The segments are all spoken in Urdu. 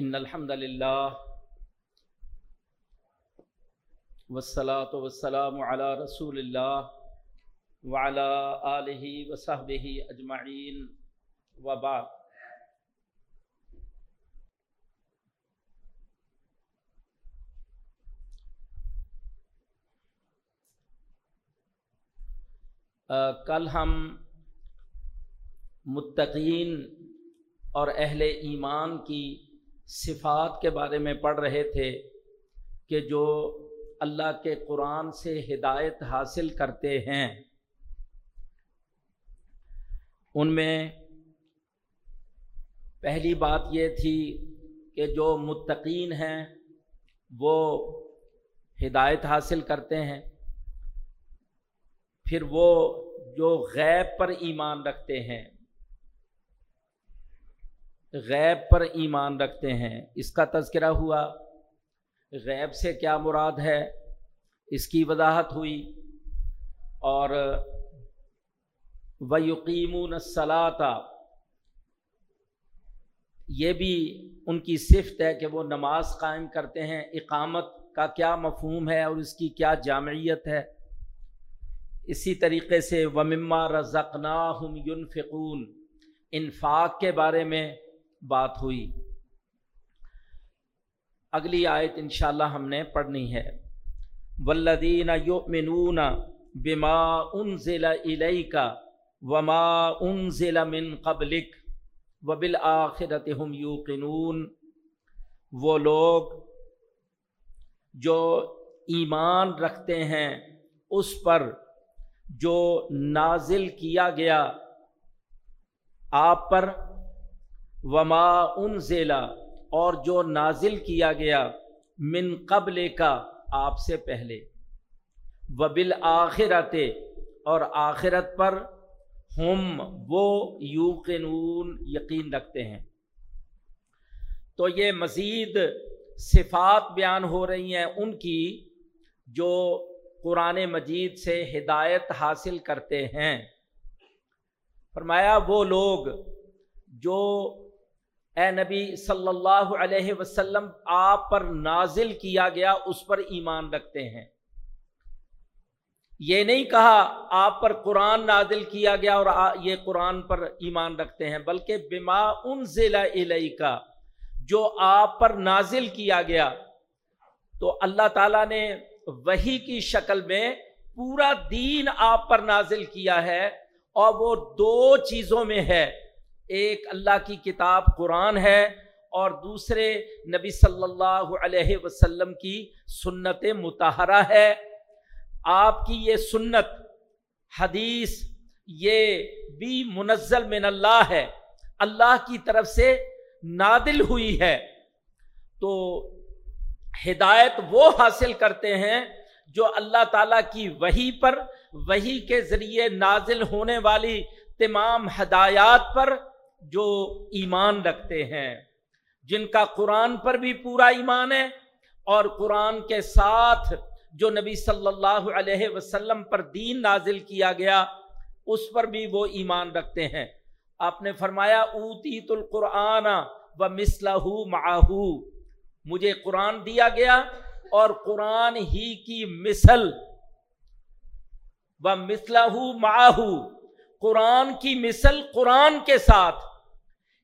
ان الحمد للہ والصلاة والسلام علی رسول اللہ وعلى آلہ وصحبہ اجمعین وبعد. کل ہم متقین اور اہل ایمان کی صفات کے بارے میں پڑھ رہے تھے کہ جو اللہ کے قرآن سے ہدایت حاصل کرتے ہیں، ان میں پہلی بات یہ تھی کہ جو متقین ہیں وہ ہدایت حاصل کرتے ہیں، پھر وہ جو غیب پر ایمان رکھتے ہیں غیب پر ایمان رکھتے ہیں۔ اس کا تذکرہ ہوا۔ غیب سے کیا مراد ہے؟ اس کی وضاحت ہوئی۔ اور و یقین یہ بھی ان کی صفت ہے کہ وہ نماز قائم کرتے ہیں۔ اقامت کا کیا مفہوم ہے اور اس کی کیا جامعیت ہے؟ اسی طریقے سے ومما رزقنا ہم یونفقون انفاق کے بارے میں بات ہوئی۔ اگلی آیت انشاءاللہ ہم نے پڑھنی ہے۔ ولدین یؤمنون بما انزل الیک وما انزل من قبلک وبالآخرت ہم یوقنون وہ لوگ جو ایمان رکھتے ہیں، اس پر جو نازل کیا گیا، آپ پر وما ان اور جو نازل کیا گیا من قبل کا آپ سے پہلے۔ وبل آخرت اور آخرت پر ہم وہ یوقنون، یقین رکھتے ہیں۔ تو یہ مزید صفات بیان ہو رہی ہیں ان کی جو قرآن مجید سے ہدایت حاصل کرتے ہیں۔ فرمایا وہ لوگ جو اے نبی صلی اللہ علیہ وسلم، آپ پر نازل کیا گیا، اس پر ایمان رکھتے ہیں۔ یہ نہیں کہا آپ پر قرآن نازل کیا گیا اور یہ قرآن پر ایمان رکھتے ہیں، بلکہ بما ان ضلع کا جو آپ پر نازل کیا گیا۔ تو اللہ تعالیٰ نے وہی کی شکل میں پورا دین آپ پر نازل کیا ہے اور وہ دو چیزوں میں ہے۔ ایک اللہ کی کتاب قرآن ہے اور دوسرے نبی صلی اللہ علیہ وسلم کی سنت متحرہ ہے۔ آپ کی یہ سنت، حدیث، یہ بھی منزل من اللہ ہے۔ اللہ کی طرف سے نادل ہوئی ہے۔ تو ہدایت وہ حاصل کرتے ہیں جو اللہ تعالیٰ کی وہی پر وہی کے ذریعے نازل ہونے والی تمام ہدایات پر جو ایمان رکھتے ہیں، جن کا قرآن پر بھی پورا ایمان ہے اور قرآن کے ساتھ جو نبی صلی اللہ علیہ وسلم پر دین نازل کیا گیا، اس پر بھی وہ ایمان رکھتے ہیں۔ آپ نے فرمایا، اوتیت القرآن و مسلح معاہو مجھے قرآن دیا گیا اور قرآن ہی کی مثل۔ و مسلح ماہو قرآن کی مثل قرآن کے ساتھ۔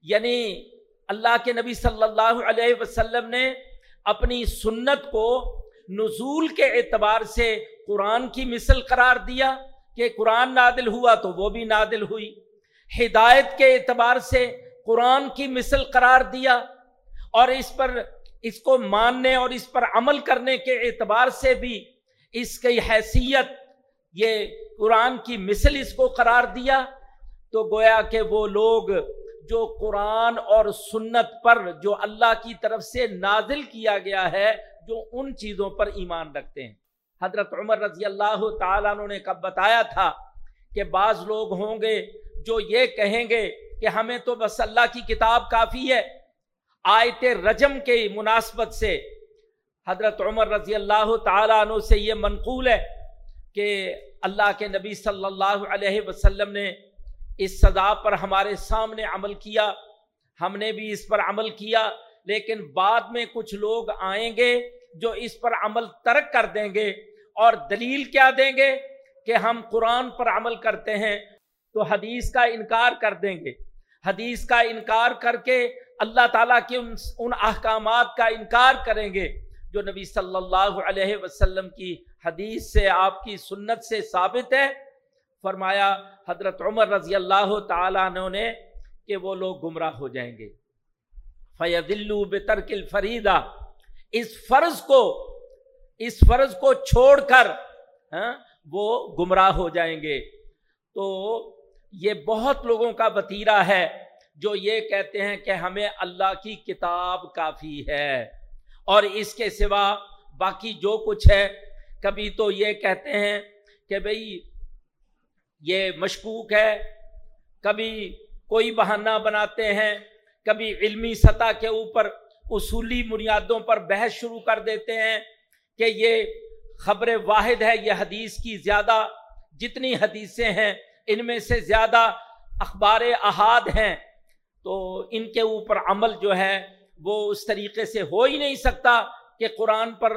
یعنی اللہ کے نبی صلی اللہ علیہ وسلم نے اپنی سنت کو نزول کے اعتبار سے قرآن کی مثل قرار دیا کہ قرآن نادل ہوا تو وہ بھی نادل ہوئی۔ ہدایت کے اعتبار سے قرآن کی مثل قرار دیا اور اس پر اس کو ماننے اور اس پر عمل کرنے کے اعتبار سے بھی اس کی حیثیت یہ قرآن کی مثل اس کو قرار دیا تو گویا کہ وہ لوگ جو قرآن اور سنت پر جو اللہ کی طرف سے نازل کیا گیا ہے، جو ان چیزوں پر ایمان رکھتے ہیں۔ حضرت عمر رضی اللہ تعالیٰ نے کب بتایا تھا کہ بعض لوگ ہوں گے جو یہ کہیں گے کہ ہمیں تو بس اللہ کی کتاب کافی ہے۔ آیت رجم کے مناسبت سے حضرت عمر رضی اللہ تعالیٰ عنہ سے یہ منقول ہے کہ اللہ کے نبی صلی اللہ علیہ وسلم نے اس سزا پر ہمارے سامنے عمل کیا، ہم نے بھی اس پر عمل کیا، لیکن بعد میں کچھ لوگ آئیں گے جو اس پر عمل ترک کر دیں گے اور دلیل کیا دیں گے کہ ہم قرآن پر عمل کرتے ہیں تو حدیث کا انکار کر دیں گے۔ حدیث کا انکار کر کے اللہ تعالیٰ کے ان ان احکامات کا انکار کریں گے جو نبی صلی اللہ علیہ وسلم کی حدیث سے آپ کی سنت سے ثابت ہے۔ فرمایا، حضرت عمر رضی اللہ تعالیٰ عنہ نے کہ وہ لوگ گمراہ ہو جائیں گے۔ فید بترکل فریدہ اس فرض کو، اس فرض کو چھوڑ کر ہاں وہ گمراہ ہو جائیں گے۔ تو یہ بہت لوگوں کا وطیرہ ہے جو یہ کہتے ہیں کہ ہمیں اللہ کی کتاب کافی ہے۔ اور اس کے سوا باقی جو کچھ ہے کبھی تو یہ کہتے ہیں کہ بھئی یہ مشکوک ہے، کبھی کوئی بہانہ بناتے ہیں، کبھی علمی سطح کے اوپر اصولی بنیادوں پر بحث شروع کر دیتے ہیں کہ یہ خبر واحد ہے، یہ حدیث کی زیادہ جتنی حدیثیں ہیں ان میں سے زیادہ اخبار احاد ہیں۔ تو ان کے اوپر عمل جو ہے وہ اس طریقے سے ہو ہی نہیں سکتا کہ قرآن پر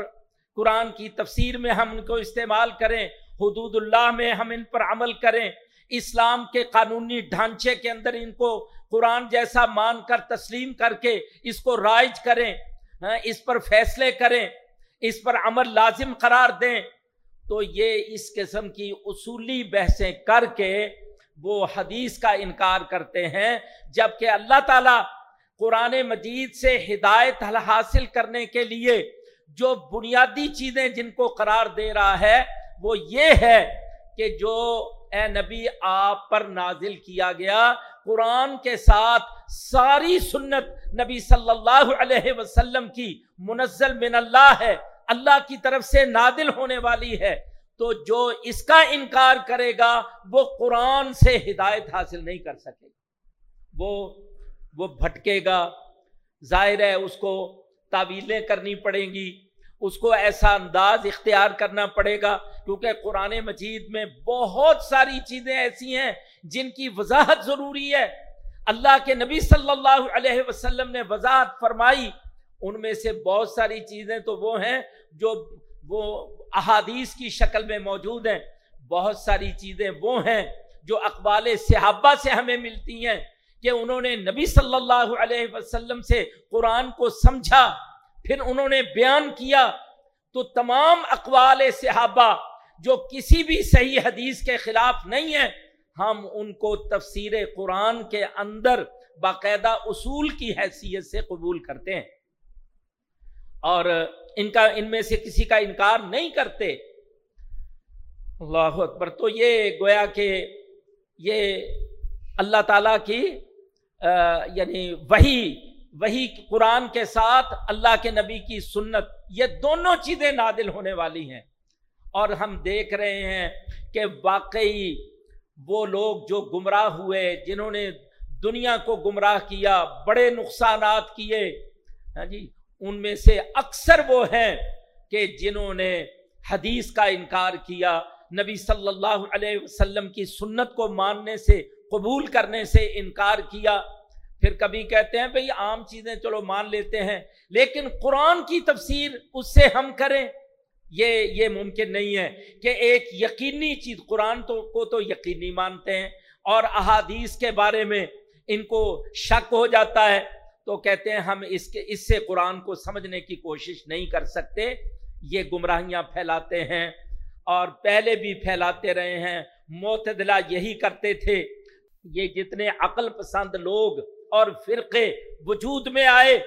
قرآن کی تفسیر میں ہم ان کو استعمال کریں، حدود اللہ میں ہم ان پر عمل کریں۔ اسلام کے قانونی ڈھانچے کے اندر ان کو قرآن جیسا مان کر تسلیم کر کے اس کو رائج کریں ہاں، اس پر فیصلے کریں، اس پر عمل لازم قرار دیں۔ تو یہ اس قسم کی اصولی بحثیں کر کے وہ حدیث کا انکار کرتے ہیں، جبکہ اللہ تعالیٰ قرآن مجید سے ہدایت حاصل کرنے کے لیے جو بنیادی چیزیں جن کو قرار دے رہا ہے، وہ یہ ہے کہ جو اے نبی آپ پر نازل کیا گیا، قرآن کے ساتھ ساری سنت نبی صلی اللہ علیہ وسلم کی منزل من اللہ ہے، اللہ کی طرف سے نادل ہونے والی ہے۔ تو جو اس کا انکار کرے گا، وہ قرآن سے ہدایت حاصل نہیں کر سکے وہ وہ بھٹکے گا۔ ظاہر ہے اس کو تعویلیں کرنی پڑیں گی۔ اس کو ایسا انداز اختیار کرنا پڑے گا، کیونکہ قرآن مجید میں بہت ساری چیزیں ایسی ہیں جن کی وضاحت ضروری ہے۔ اللہ کے نبی صلی اللہ علیہ وسلم نے وضاحت فرمائی۔ ان میں سے بہت ساری چیزیں تو وہ ہیں جو وہ احادیث کی شکل میں موجود ہیں۔ بہت ساری چیزیں وہ ہیں جو اقبال صحابہ سے ہمیں ملتی ہیں۔ کہ انہوں نے نبی صلی اللہ علیہ وسلم سے قرآن کو سمجھا، پھر انہوں نے بیان کیا تو تمام اقوال صحابہ جو کسی بھی صحیح حدیث کے خلاف نہیں ہیں، ہم ان کو تفسیر قرآن کے اندر باقاعدہ اصول کی حیثیت سے قبول کرتے ہیں۔ اور ان کا، ان میں سے کسی کا انکار نہیں کرتے۔ اللہ اکبر، تو یہ گویا کہ یہ اللہ تعالیٰ کی یعنی وہی وہی قرآن کے ساتھ اللہ کے نبی کی سنت، یہ دونوں چیزیں نادل ہونے والی ہیں۔ اور ہم دیکھ رہے ہیں کہ واقعی وہ لوگ جو گمراہ ہوئے، جنہوں نے دنیا کو گمراہ کیا، بڑے نقصانات کیے ہاں جی ان میں سے اکثر وہ ہیں کہ جنہوں نے حدیث کا انکار کیا، نبی صلی اللہ علیہ وسلم کی سنت کو ماننے سے قبول کرنے سے انکار کیا۔ پھر کبھی کہتے ہیں بھئی عام چیزیں چلو مان لیتے ہیں، لیکن قرآن کی تفسیر اس سے ہم کریں۔ یہ یہ ممکن نہیں ہے کہ ایک یقینی چیز، قرآن تو، کو تو یقینی مانتے ہیں اور احادیث کے بارے میں ان کو شک ہو جاتا ہے تو کہتے ہیں ہم اس کے، اس سے قرآن کو سمجھنے کی کوشش نہیں کر سکتے۔ یہ گمراہیاں پھیلاتے ہیں اور پہلے بھی پھیلاتے رہے ہیں۔ معتدلہ یہی کرتے تھے۔ یہ جتنے عقل پسند لوگ اور فرقے وجود میں آئے،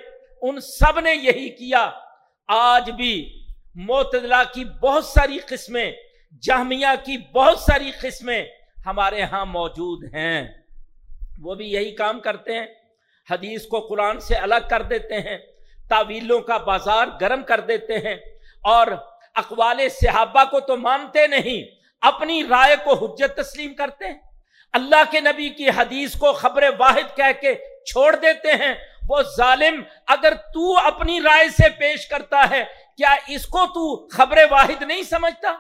ان سب نے یہی کیا۔ آج بھی معتدلہ کی بہت ساری قسمیں جامعہ کی بہت ساری قسمیں ہمارے ہاں موجود ہیں۔ وہ بھی یہی کام کرتے ہیں۔ حدیث کو قرآن سے الگ کر دیتے ہیں، تعویلوں کا بازار گرم کر دیتے ہیں اور اقوال صحابہ کو تو مانتے نہیں، اپنی رائے کو حجت تسلیم کرتے ہیں۔ اللہ کے نبی کی حدیث کو خبر واحد کہہ کے چھوڑ دیتے ہیں، وہ ظالم اگر تو اپنی رائے سے پیش کرتا ہے، کیا اس کو تو خبر واحد نہیں سمجھتا؟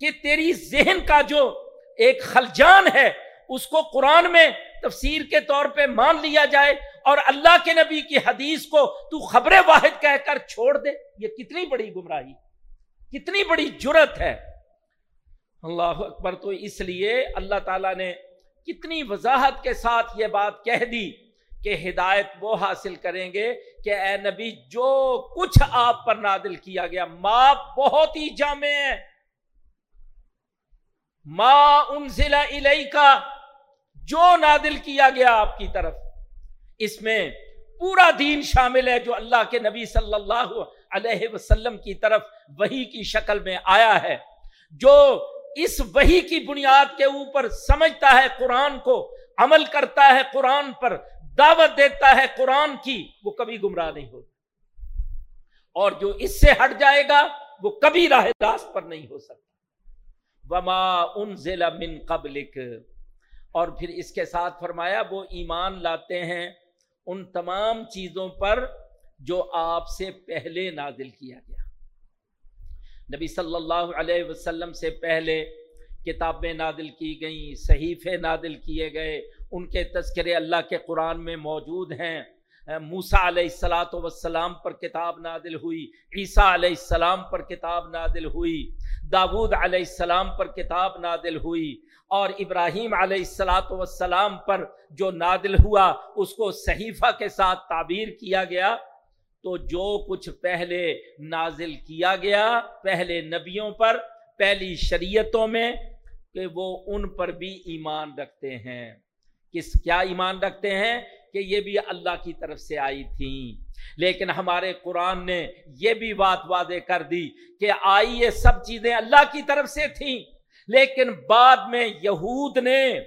کہ تیری ذہن کا جو ایک خلجان ہے، اس کو قرآن میں تفسیر کے طور پہ مان لیا جائے اور اللہ کے نبی کی حدیث کو تو خبر واحد کہہ کر چھوڑ دے۔ یہ کتنی بڑی گمراہی، کتنی بڑی جرت ہے۔ اللہ اکبر، تو اس لیے اللہ تعالیٰ نے کتنی وضاحت کے ساتھ یہ بات کہہ دی کہ ہدایت وہ حاصل کریں گے کہ اے نبی جو کچھ آپ پر نادل کیا گیا ماں بہت ہی جامع ہے۔ ماں ان ضلع کا جو نادل کیا گیا آپ کی طرف۔ اس میں پورا دین شامل ہے جو اللہ کے نبی صلی اللہ علیہ وسلم کی طرف وہی کی شکل میں آیا ہے۔ جو اس وہی کی بنیاد کے اوپر سمجھتا ہے قرآن کو، عمل کرتا ہے قرآن پر، دعوت دیتا ہے قرآن کی، وہ کبھی گمراہ نہیں ہوگا اور جو اس سے ہٹ جائے گا، وہ کبھی راہ راست پر نہیں ہو سکتا۔ وما ان ضلع من قبل اور پھر اس کے ساتھ فرمایا، وہ ایمان لاتے ہیں ان تمام چیزوں پر جو آپ سے پہلے نازل کیا گیا۔ نبی صلی اللہ علیہ وسلم سے پہلے کتابیں نادل کی گئیں، صحیفے نادل کیے گئے۔ ان کے تذکرے اللہ کے قرآن میں موجود ہیں۔ موسا علیہ السلاۃ وسلام پر کتاب نادل ہوئی، عیسیٰ علیہ السلام پر کتاب نادل ہوئی، داود علیہ السلام پر کتاب نادل ہوئی اور ابراہیم علیہ السلاۃ وسلام پر جو نادل ہوا، اس کو صحیفہ کے ساتھ تعبیر کیا گیا۔ تو جو کچھ پہلے نازل کیا گیا پہلے نبیوں پر، پہلی شریعتوں میں، کہ وہ ان پر بھی ایمان رکھتے ہیں۔ کس کیا ایمان رکھتے ہیں؟ کہ یہ بھی اللہ کی طرف سے آئی تھیں لیکن ہمارے قرآن نے یہ بھی بات واضح کر دی کہ آئی یہ سب چیزیں اللہ کی طرف سے تھیں۔ لیکن بعد میں یہود نے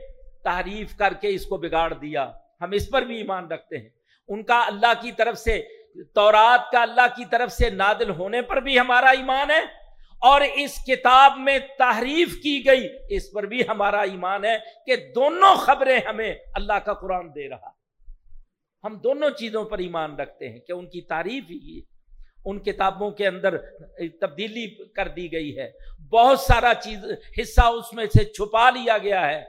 تعریف کر کے اس کو بگاڑ دیا۔ ہم اس پر بھی ایمان رکھتے ہیں۔ ان کا اللہ کی طرف سے تورات کا اللہ کی طرف سے نادل ہونے پر بھی ہمارا ایمان ہے اور اس کتاب میں تحریف کی گئی، اس پر بھی ہمارا ایمان ہے کہ دونوں خبریں ہمیں اللہ کا قرآن دے رہا۔ ہم دونوں چیزوں پر ایمان رکھتے ہیں کہ ان کی تعریف ہی ان کتابوں کے اندر تبدیلی کر دی گئی ہے۔ بہت سارا چیز، حصہ اس میں سے چھپا لیا گیا ہے۔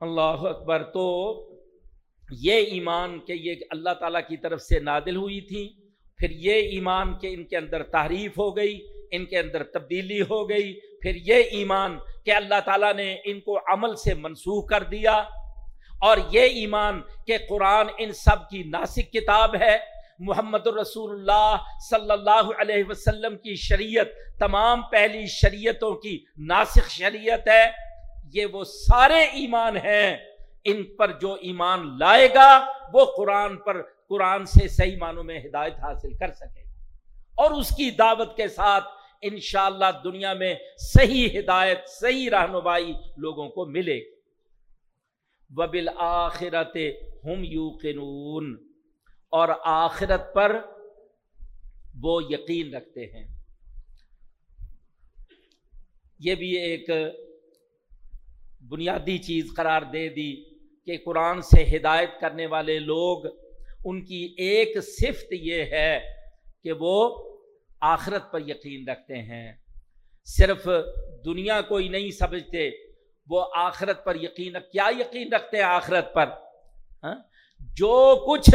اللہ اکبر، تو یہ ایمان کہ یہ اللہ تعالیٰ کی طرف سے نادل ہوئی تھی، پھر یہ ایمان کہ ان کے اندر تعریف ہو گئی، ان کے اندر تبدیلی ہو گئی، پھر یہ ایمان کہ اللہ تعالیٰ نے ان کو عمل سے منسوخ کر دیا، اور یہ ایمان کہ قرآن ان سب کی ناسک کتاب ہے۔ محمد الرسول اللہ صلی اللہ علیہ وسلم کی شریعت، تمام پہلی شریعتوں کی ناسک شریعت ہے۔ یہ وہ سارے ایمان ہیں ان پر جو ایمان لائے گا، وہ قرآن پر، قرآن سے صحیح معنوں میں ہدایت حاصل کر سکے گا۔ اور اس کی دعوت کے ساتھ انشاءاللہ دنیا میں صحیح ہدایت، صحیح رہنمائی لوگوں کو ملے گی۔ وبل آخرت ہم یو اور آخرت پر وہ یقین رکھتے ہیں۔ یہ بھی ایک بنیادی چیز قرار دے دی۔ کہ قرآن سے ہدایت کرنے والے لوگ، ان کی ایک صفت یہ ہے کہ وہ آخرت پر یقین رکھتے ہیں۔ صرف دنیا کو ہی نہیں سمجھتے، وہ آخرت پر یقین، کیا یقین رکھتے ہیں آخرت پر؟ ہاں؟ جو کچھ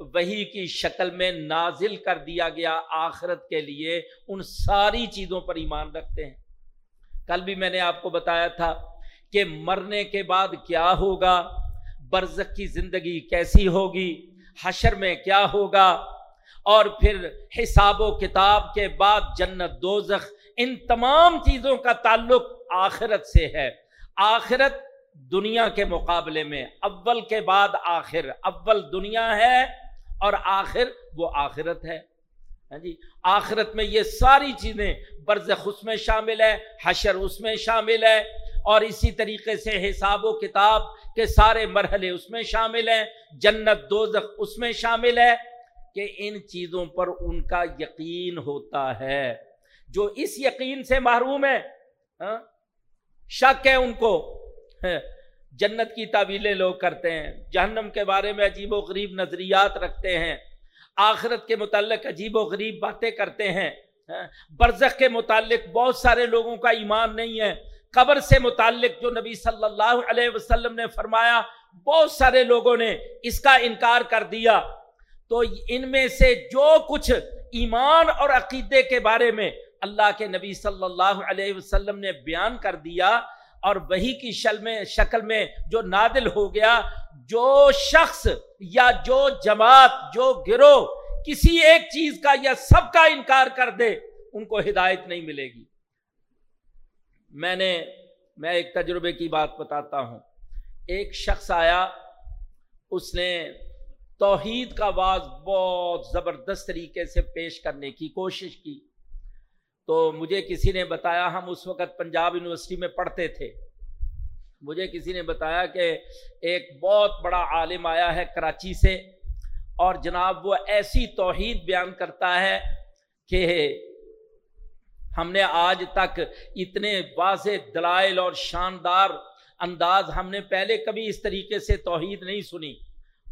وہی کی شکل میں نازل کر دیا گیا آخرت کے لیے، ان ساری چیزوں پر ایمان رکھتے ہیں۔ کل بھی میں نے آپ کو بتایا تھا کہ مرنے کے بعد کیا ہوگا؟ برزخ کی زندگی کیسی ہوگی؟ حشر میں کیا ہوگا؟ اور پھر حساب و کتاب کے بعد جنت دوزخ، ان تمام چیزوں کا تعلق آخرت سے ہے۔ آخرت دنیا کے مقابلے میں، اول کے بعد آخر۔ اول دنیا ہے اور آخر وہ آخرت ہے۔ ہاں جی آخرت میں یہ ساری چیزیں برزخ اس میں شامل ہے حشر اس میں شامل ہے اور اسی طریقے سے حساب و کتاب کے سارے مرحلے اس میں شامل ہیں جنت دوزخ اس میں شامل ہے کہ ان چیزوں پر ان کا یقین ہوتا ہے۔ جو اس یقین سے محروم ہے ہاں، شک ہے ان کو۔ ہاں، جنت کی تعویلیں لوگ کرتے ہیں جہنم کے بارے میں عجیب و غریب نظریات رکھتے ہیں۔ آخرت کے متعلق عجیب و غریب باتیں کرتے ہیں ہاں؟ برزخ کے متعلق بہت سارے لوگوں کا ایمان نہیں ہے۔ قبر سے متعلق جو نبی صلی اللہ علیہ وسلم نے فرمایا، بہت سارے لوگوں نے اس کا انکار کر دیا۔ تو ان میں سے جو کچھ ایمان اور عقیدے کے بارے میں اللہ کے نبی صلی اللہ علیہ وسلم نے بیان کر دیا اور وہی کی شل میں، شکل میں جو نادل ہو گیا، جو شخص یا جو جماعت، جو گروہ کسی ایک چیز کا یا سب کا انکار کر دے، ان کو ہدایت نہیں ملے گی۔ میں نے، میں ایک تجربے کی بات بتاتا ہوں۔ ایک شخص آیا، اس نے توحید کا آواز بہت زبردست طریقے سے پیش کرنے کی کوشش کی۔ تو مجھے کسی نے بتایا، ہم اس وقت پنجاب یونیورسٹی میں پڑھتے تھے۔ مجھے کسی نے بتایا کہ ایک بہت بڑا عالم آیا ہے کراچی سے اور جناب وہ ایسی توحید بیان کرتا ہے کہ ہم نے آج تک اتنے واضح دلائل اور شاندار انداز ہم نے پہلے کبھی اس طریقے سے توحید نہیں سنی۔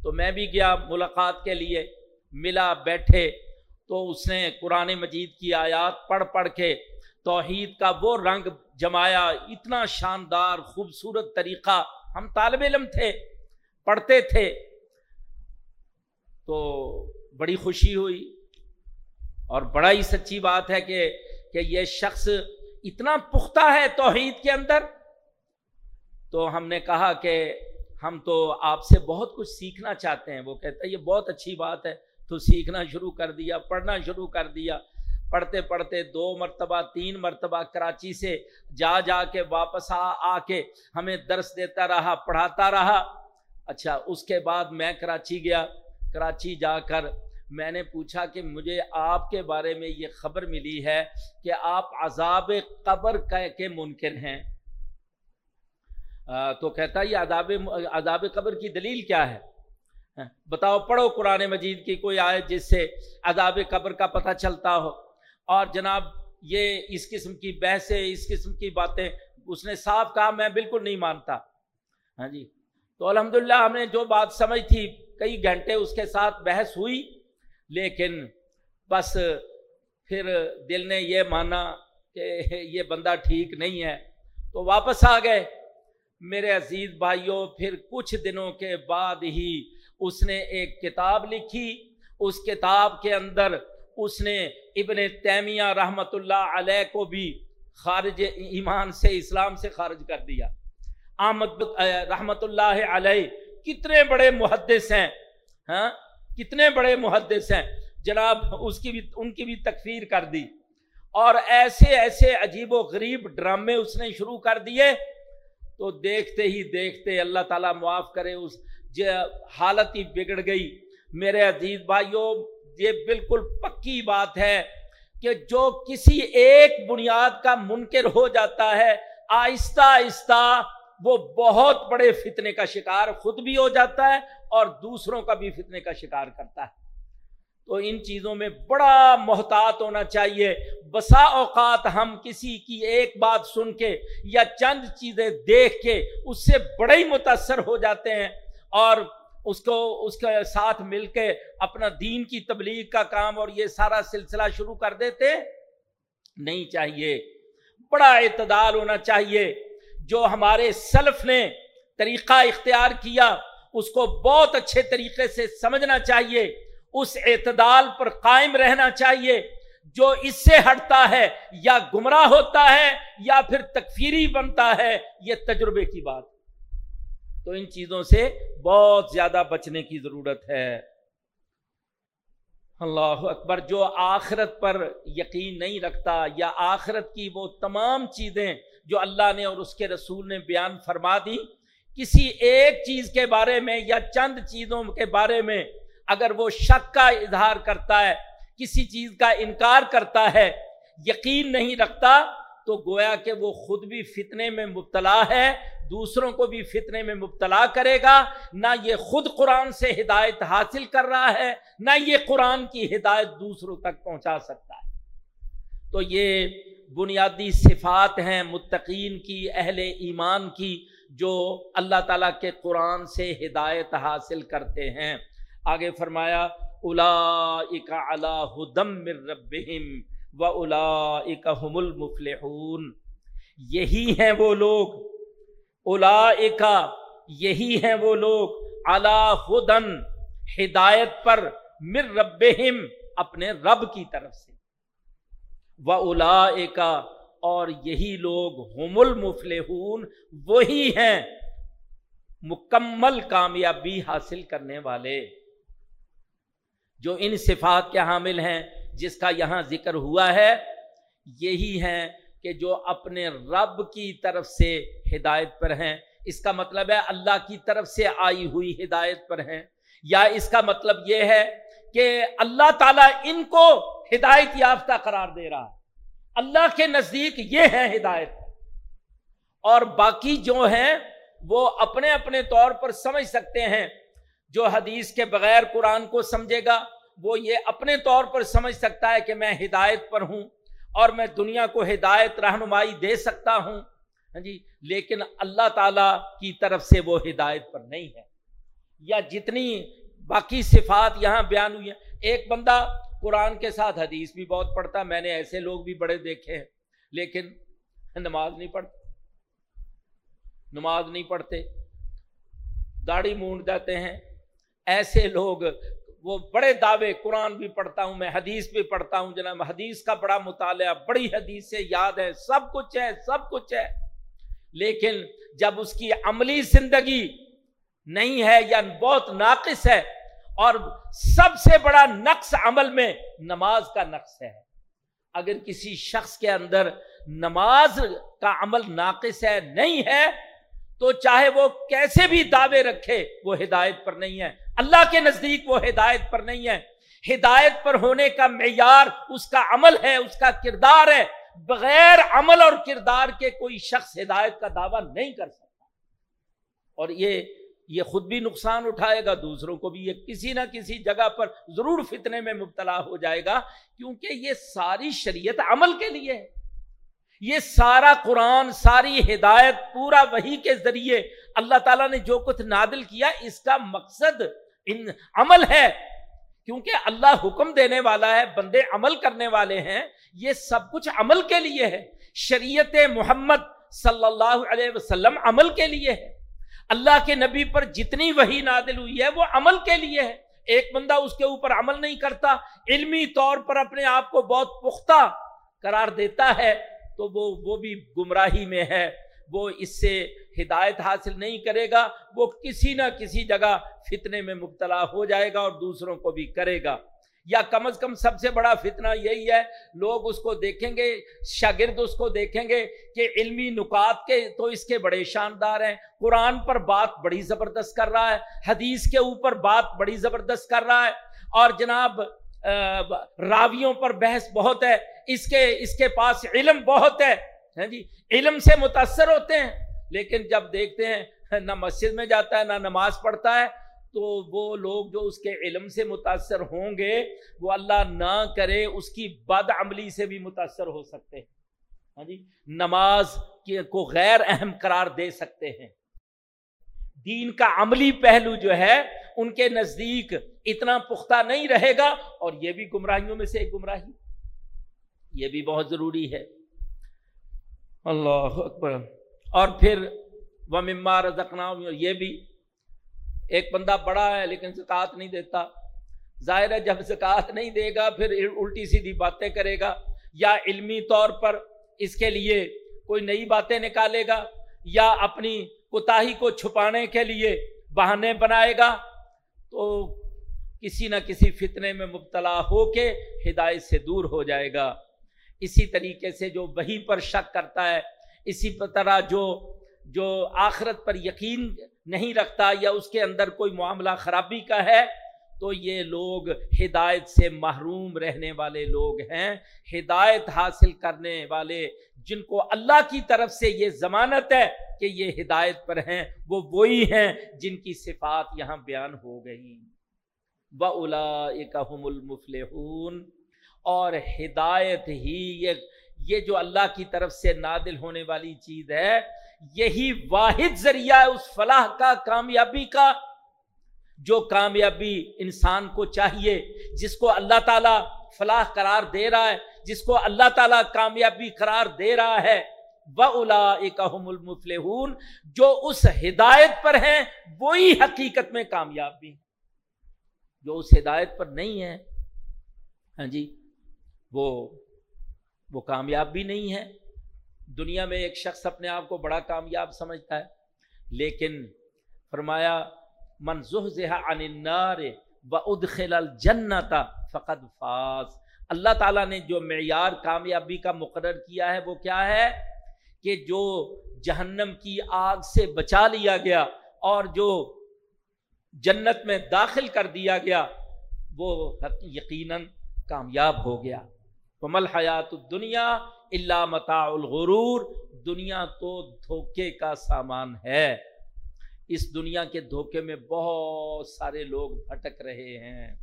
تو میں بھی گیا ملاقات کے لیے، ملا بیٹھے۔ تو اس نے قرآن مجید کی آیات پڑھ پڑھ کے توحید کا وہ رنگ جمایا، اتنا شاندار، خوبصورت طریقہ۔ ہم طالب علم تھے، پڑھتے تھے۔ تو بڑی خوشی ہوئی۔ اور بڑا ہی سچی بات ہے کہ کہ یہ شخص اتنا پختہ ہے توحید کے اندر۔ تو ہم نے کہا کہ ہم تو آپ سے بہت کچھ سیکھنا چاہتے ہیں۔ وہ کہتا ہے، یہ بہت اچھی بات ہے۔ تو سیکھنا شروع کر دیا، پڑھنا شروع کر دیا۔ پڑھتے پڑھتے دو مرتبہ، تین مرتبہ کراچی سے جا جا کے واپس آ آ کے ہمیں درس دیتا رہا، پڑھاتا رہا۔ اچھا اس کے بعد میں کراچی گیا۔ کراچی جا کر میں نے پوچھا کہ مجھے آپ کے بارے میں یہ خبر ملی ہے کہ آپ عذاب قبر کے منکر ہیں۔ تو کہتا یہ عذاب عذاب قبر کی دلیل کیا ہے؟ بتاؤ، پڑھو قرآن مجید کی کوئی آئے جس سے عذاب قبر کا پتہ چلتا ہو۔ اور جناب، یہ اس قسم کی بحثیں، اس قسم کی باتیں، اس نے صاف کہا، میں بالکل نہیں مانتا۔ ہاں جی۔ تو الحمدللہ، ہم نے جو بات سمجھ تھی، کئی گھنٹے اس کے ساتھ بحث ہوئی۔ لیکن بس پھر دل نے یہ مانا کہ یہ بندہ ٹھیک نہیں ہے۔ تو واپس آ گئے۔ میرے عزیز بھائیوں، پھر کچھ دنوں کے بعد ہی اس نے ایک کتاب لکھی۔ اس کتاب کے اندر اس نے ابن تیمیہ رحمت اللہ علیہ کو بھی خارج ایمان سے، اسلام سے خارج کر دیا۔ احمد رحمت اللہ علیہ کتنے بڑے محدث ہیں ہاں؟ کتنے بڑے محدث ہیں۔ جناب، اس کی بھی، ان کی بھی تکفیر کر دی۔ اور ایسے ایسے عجیب و غریب ڈرامے اس نے شروع کر دیے۔ تو دیکھتے ہی دیکھتے اللہ تعالیٰ معاف کرے، اس حالت ہی بگڑ گئی۔ میرے عزیز بھائیوں یہ بالکل پکی بات ہے کہ جو کسی ایک بنیاد کا منکر ہو جاتا ہے، آہستہ آہستہ وہ بہت بڑے فتنے کا شکار خود بھی ہو جاتا ہے اور دوسروں کا بھی فتنے کا شکار کرتا ہے۔ تو ان چیزوں میں بڑا محتاط ہونا چاہیے۔ بسا اوقات ہم کسی کی ایک بات سن کے یا چند چیزیں دیکھ کے اس سے بڑے ہی متاثر ہو جاتے ہیں۔ اور اس کو، اس کے ساتھ مل کے اپنا دین کی تبلیغ کا کام اور یہ سارا سلسلہ شروع کر دیتے نہیں چاہیے۔ بڑا اعتدال ہونا چاہیے۔ جو ہمارے سلف نے طریقہ اختیار کیا، اس کو بہت اچھے طریقے سے سمجھنا چاہیے۔ اس اعتدال پر قائم رہنا چاہیے۔ جو اس سے ہٹتا ہے، یا گمراہ ہوتا ہے، یا پھر تکفیری بنتا ہے، یہ تجربے کی بات۔ تو ان چیزوں سے بہت زیادہ بچنے کی ضرورت ہے۔ اللہ اکبر، جو آخرت پر یقین نہیں رکھتا یا آخرت کی وہ تمام چیزیں جو اللہ نے اور اس کے رسول نے بیان فرما دی، کسی ایک چیز کے بارے میں یا چند چیزوں کے بارے میں اگر وہ شک کا اظہار کرتا ہے، کسی چیز کا انکار کرتا ہے، یقین نہیں رکھتا، تو گویا کہ وہ خود بھی فتنے میں مبتلا ہے دوسروں کو بھی فتنے میں مبتلا کرے گا۔ نہ یہ خود قرآن سے ہدایت حاصل کر رہا ہے، نہ یہ قرآن کی ہدایت دوسروں تک پہنچا سکتا ہے۔ تو یہ بنیادی صفات ہیں متقین کی، اہل ایمان کی، جو اللہ تعالیٰ کے قرآن سے ہدایت حاصل کرتے ہیں۔ آگے فرمایا الا الا ہدم ربہم و الا اکم المفلحون۔ یہی ہیں وہ لوگ الا یہی ہیں وہ لوگ خدن ہدایت پر مر رب اپنے رب کی طرف سے۔ و الا اور یہی لوگ ہوم المفلحون، وہی ہیں مکمل کامیابی حاصل کرنے والے۔ جو ان صفات کے حامل ہیں، جس کا یہاں ذکر ہوا ہے، یہی ہیں کہ جو اپنے رب کی طرف سے ہدایت پر ہیں، اس کا مطلب ہے اللہ کی طرف سے آئی ہوئی ہدایت پر ہیں۔ یا اس کا مطلب یہ ہے کہ اللہ تعالیٰ ان کو ہدایت یافتہ قرار دے رہا اللہ کے نزدیک یہ ہے ہدایت۔ اور باقی جو ہیں، وہ اپنے اپنے طور پر سمجھ سکتے ہیں۔ جو حدیث کے بغیر قرآن کو سمجھے گا، وہ یہ اپنے طور پر سمجھ سکتا ہے کہ میں ہدایت پر ہوں۔ اور میں دنیا کو ہدایت، رہنمائی دے سکتا ہوں۔ ہاں جی لیکن اللہ تعالی کی طرف سے وہ ہدایت پر نہیں ہے۔ یا جتنی باقی صفات یہاں بیان ہوئی ہیں۔ ایک بندہ قرآن کے ساتھ حدیث بھی بہت پڑھتا، میں نے ایسے لوگ بھی بڑے دیکھے ہیں، لیکن نماز نہیں پڑھتے نماز نہیں پڑھتے، داڑھی مونڈ جاتے ہیں۔ ایسے لوگ وہ بڑے دعوے قرآن بھی پڑھتا ہوں، میں حدیث بھی پڑھتا ہوں، جناب، حدیث کا بڑا مطالعہ، بڑی حدیث سے یاد ہے سب کچھ ہے، سب کچھ ہے۔ لیکن جب اس کی عملی زندگی نہیں ہے یا بہت ناقص ہے اور سب سے بڑا نقص عمل میں نماز کا نقص ہے، اگر کسی شخص کے اندر نماز کا عمل ناقص ہے، نہیں ہے تو چاہے وہ کیسے بھی دعوے رکھے، وہ ہدایت پر نہیں ہے۔ اللہ کے نزدیک وہ ہدایت پر نہیں ہے۔ ہدایت پر ہونے کا معیار، اس کا عمل ہے، اس کا کردار ہے۔ بغیر عمل اور کردار کے کوئی شخص ہدایت کا دعویٰ نہیں کر سکتا۔ اور یہ یہ خود بھی نقصان اٹھائے گا، دوسروں کو بھی یہ کسی نہ کسی جگہ پر ضرور فتنے میں مبتلا ہو جائے گا، کیونکہ یہ ساری شریعت عمل کے لیے ہے۔ یہ سارا قرآن، ساری ہدایت، پورا وہی کے ذریعے اللہ تعالیٰ نے جو کچھ نادل کیا، اس کا مقصد ان عمل ہے۔ کیونکہ اللہ حکم دینے والا ہے، بندے عمل کرنے والے ہیں، یہ سب کچھ عمل کے لیے ہے۔ شریعت محمد صلی اللہ علیہ وسلم عمل کے لیے ہے۔ اللہ کے نبی پر جتنی وہی نادل ہوئی ہے، وہ عمل کے لیے ہے۔ ایک بندہ اس کے اوپر عمل نہیں کرتا، علمی طور پر اپنے آپ کو بہت پختہ قرار دیتا ہے۔ تو وہ وہ بھی گمراہی میں ہے، وہ اس سے ہدایت حاصل نہیں کرے گا، وہ کسی نہ کسی جگہ فتنے میں مبتلا ہو جائے گا اور دوسروں کو بھی کرے گا۔ یا کم از کم سب سے بڑا فتنہ یہی ہے، لوگ اس کو دیکھیں گے، شاگرد اس کو دیکھیں گے کہ علمی نکات کے تو اس کے بڑے شاندار ہیں۔ قرآن پر بات بڑی زبردست کر رہا ہے، حدیث کے اوپر بات بڑی زبردست کر رہا ہے اور جناب راویوں پر بحث بہت ہے۔ اس کے اس کے پاس علم بہت ہے ہاں جی؟ علم سے متاثر ہوتے ہیں، لیکن جب دیکھتے ہیں، نہ مسجد میں جاتا ہے، نہ نماز پڑھتا ہے، تو وہ لوگ جو اس کے علم سے متاثر ہوں گے، وہ اللہ نہ کرے، اس کی بد عملی سے بھی متاثر ہو سکتے ہیں۔ ہاں جی؟ نماز کو غیر اہم قرار دے سکتے ہیں۔ دین کا عملی پہلو جو ہے، ان کے نزدیک اتنا پختہ نہیں رہے گا، اور یہ بھی گمراہیوں میں سے ایک گمراہی۔ یہ بھی بہت ضروری ہے۔ اللہ اکبر۔ اور پھر وہ ممار یہ بھی ایک بندہ بڑا ہے لیکن زکوٰۃ نہیں دیتا۔ ظاہر ہے جب زکوٰۃ نہیں دے گا پھر الٹی سیدھی باتیں کرے گا۔ یا علمی طور پر اس کے لیے کوئی نئی باتیں نکالے گا یا اپنی کوتاہی کو چھپانے کے لیے بہانے بنائے گا۔ تو کسی نہ کسی فتنے میں مبتلا ہو کے ہدایت سے دور ہو جائے گا۔ اسی طریقے سے جو وہی پر شک کرتا ہے، اسی طرح جو جو آخرت پر یقین نہیں رکھتا یا اس کے اندر کوئی معاملہ خرابی کا ہے، تو یہ لوگ ہدایت سے محروم رہنے والے لوگ ہیں۔ ہدایت حاصل کرنے والے جن کو اللہ کی طرف سے یہ ضمانت ہے کہ یہ ہدایت پر ہیں، وہ وہی ہیں جن کی صفات یہاں بیان ہو گئی۔ ب اولا اور ہدایت ہی یہ یہ جو اللہ کی طرف سے نادل ہونے والی چیز ہے، یہی واحد ذریعہ ہے اس فلاح کا، کامیابی کا، جو کامیابی انسان کو چاہیے، جس کو اللہ تعالیٰ فلاح قرار دے رہا ہے، جس کو اللہ تعالیٰ کامیابی قرار دے رہا ہے۔ و الا المفلحون۔ جو اس ہدایت پر ہیں، وہی حقیقت میں کامیاب بھی جو اس ہدایت پر نہیں ہے ہاں جی؟ وہ وہ کامیاب بھی نہیں ہے۔ دنیا میں ایک شخص اپنے آپ کو بڑا کامیاب سمجھتا ہے، لیکن فرمایا عن النار و ادخل الجنت فقد فاز. اللہ تعالیٰ نے جو معیار کامیابی کا مقرر کیا ہے، وہ کیا ہے؟ کہ جو جہنم کی آگ سے بچا لیا گیا اور جو جنت میں داخل کر دیا گیا، وہ یقیناً کامیاب ہو گیا۔ کمل حیات دنیا اللہ متا الغرور دنیا تو دھوکے کا سامان ہے۔ اس دنیا کے دھوکے میں بہت سارے لوگ بھٹک رہے ہیں۔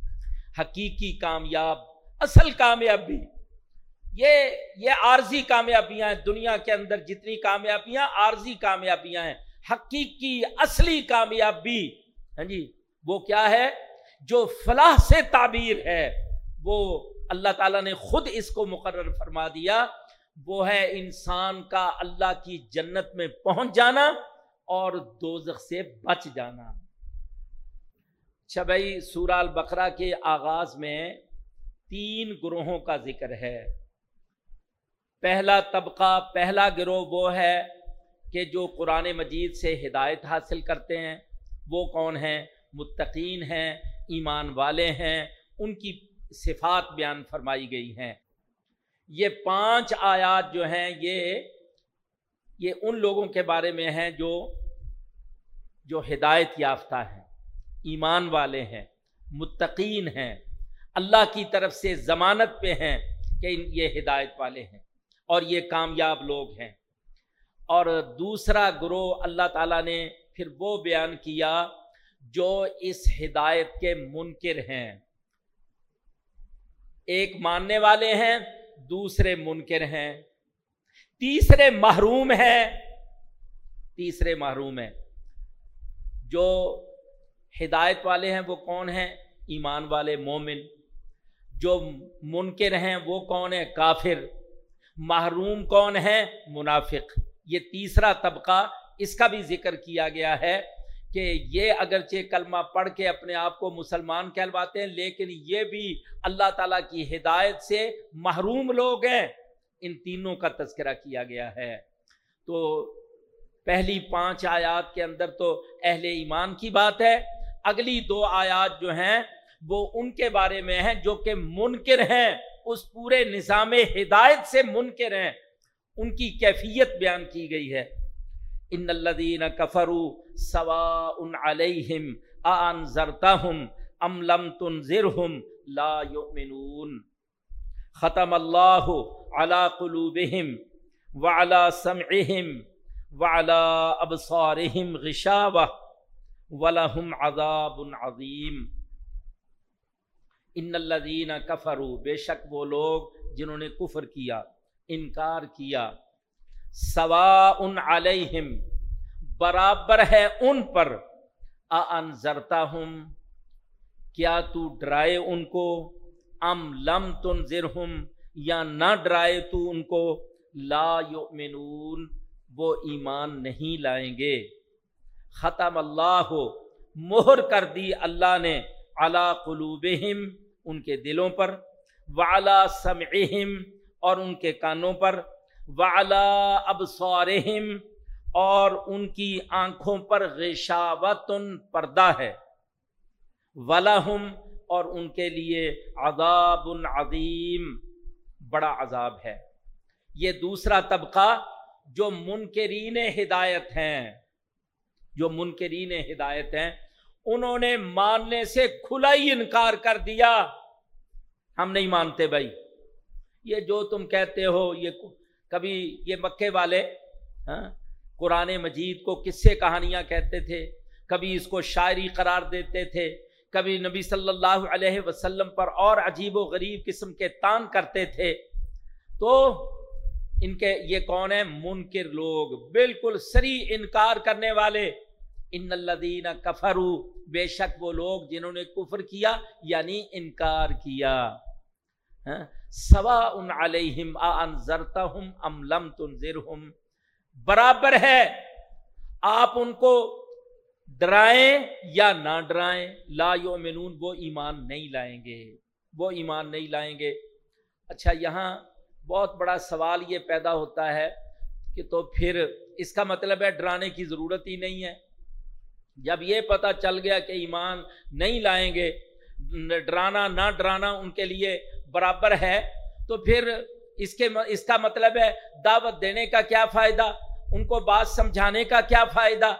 حقیقی کامیاب، اصل کامیابی۔ یہ یہ عارضی کامیابیاں ہیں۔ دنیا کے اندر جتنی کامیابیاں، عارضی کامیابیاں ہیں۔ حقیقی، اصلی کامیابی ہاں جی وہ کیا ہے؟ جو فلاح سے تعبیر ہے، وہ اللہ تعالیٰ نے خود اس کو مقرر فرما دیا، وہ ہے انسان کا اللہ کی جنت میں پہنچ جانا اور دوزخ سے بچ جانا۔ اچھا سورہ البقرہ کے آغاز میں تین گروہوں کا ذکر ہے۔ پہلا طبقہ، پہلا گروہ وہ ہے کہ جو قرآن مجید سے ہدایت حاصل کرتے ہیں۔ وہ کون ہیں؟ متقین ہیں، ایمان والے ہیں۔ ان کی صفات بیان فرمائی گئی ہیں۔ یہ پانچ آیات جو ہیں، یہ یہ ان لوگوں کے بارے میں ہیں جو جو ہدایت یافتہ ہیں، ایمان والے ہیں، متقین ہیں۔ اللہ کی طرف سے ضمانت پہ ہیں کہ یہ ہدایت والے ہیں اور یہ کامیاب لوگ ہیں۔ اور دوسرا گروہ اللہ تعالیٰ نے پھر وہ بیان کیا جو اس ہدایت کے منکر ہیں۔ ایک ماننے والے ہیں، دوسرے منکر ہیں۔ تیسرے محروم ہیں۔ تیسرے محروم ہیں۔ جو ہدایت والے ہیں وہ کون ہیں؟ ایمان والے مومن۔ جو منکر ہیں وہ کون ہے کافر۔ محروم کون ہے منافق۔ یہ تیسرا طبقہ اس کا بھی ذکر کیا گیا ہے۔ کہ یہ اگرچہ کلمہ پڑھ کے اپنے آپ کو مسلمان کہلواتے ہیں، لیکن یہ بھی اللہ تعالیٰ کی ہدایت سے محروم لوگ ہیں۔ ان تینوں کا تذکرہ کیا گیا ہے۔ تو پہلی پانچ آیات کے اندر تو اہل ایمان کی بات ہے۔ اگلی دو آیات جو ہیں، وہ ان کے بارے میں ہیں جو کہ منکر ہیں۔ اس پورے نظام ہدایت سے منکر ہیں۔ ان کی کیفیت بیان کی گئی ہے۔ ان الدین کفرو الذين كفروا سواء عليهم انذرتهم ام لم تنذرهم لا يؤمنون ختم الله على قلوبهم وعلى سمعهم وعلى ابصارهم غشاوه ولهم عذاب عظيم ان الذين كفروا بے شک وہ لوگ جنہوں نے کفر کیا انکار کیا سوا ان علیہم، برابر ہے ان پر۔ انذرتا ہوں کیا تو ڈرائے ان کو؟ ام لم تن زرہم یا نہ ڈرائے تو ان کو؟ لا یؤمنون، وہ ایمان نہیں لائیں گے۔ ختم اللہ ہو مہر کر دی اللہ نے علا قلوبہم، ان کے دلوں پر وعلا سمعہم اور ان کے کانوں پر۔ وعلا اب اور ان کی آنکھوں پر غشاوتن پردہ ہے۔ ولہم اور ان کے لیے عذاب عظیم، بڑا عذاب ہے۔ یہ دوسرا طبقہ جو منکرین ہدایت ہیں، جو منکرین ہدایت ہیں، انہوں نے ماننے سے کھلا ہی انکار کر دیا۔ ہم نہیں مانتے بھائی، یہ جو تم کہتے ہو، یہ کبھی یہ مکے والے ہاں قرآن مجید کو کس سے کہانیاں کہتے تھے؟ کبھی اس کو شاعری قرار دیتے تھے؟ کبھی نبی صلی اللہ علیہ وسلم پر اور عجیب و غریب قسم کے تان کرتے تھے؟ تو ان کے، یہ کون ہیں؟ منکر لوگ، بالکل سری انکار کرنے والے۔ ان الدین کفرو بے شک وہ لوگ جنہوں نے کفر کیا یعنی انکار کیا۔ سوا ان علیہم ام لم تنذرہم۔ برابر ہے، آپ ان کو ڈرائیں یا نہ ڈرائیں، لا یومنون وہ ایمان نہیں لائیں گے۔ وہ ایمان نہیں لائیں گے۔ اچھا یہاں بہت بڑا سوال یہ پیدا ہوتا ہے کہ تو پھر اس کا مطلب ہے ڈرانے کی ضرورت ہی نہیں ہے؟ جب یہ پتہ چل گیا کہ ایمان نہیں لائیں گے، ڈرانا نہ ڈرانا ان کے لیے برابر ہے، تو پھر اس کے اس کا مطلب ہے دعوت دینے کا کیا فائدہ، ان کو بات سمجھانے کا کیا فائدہ؟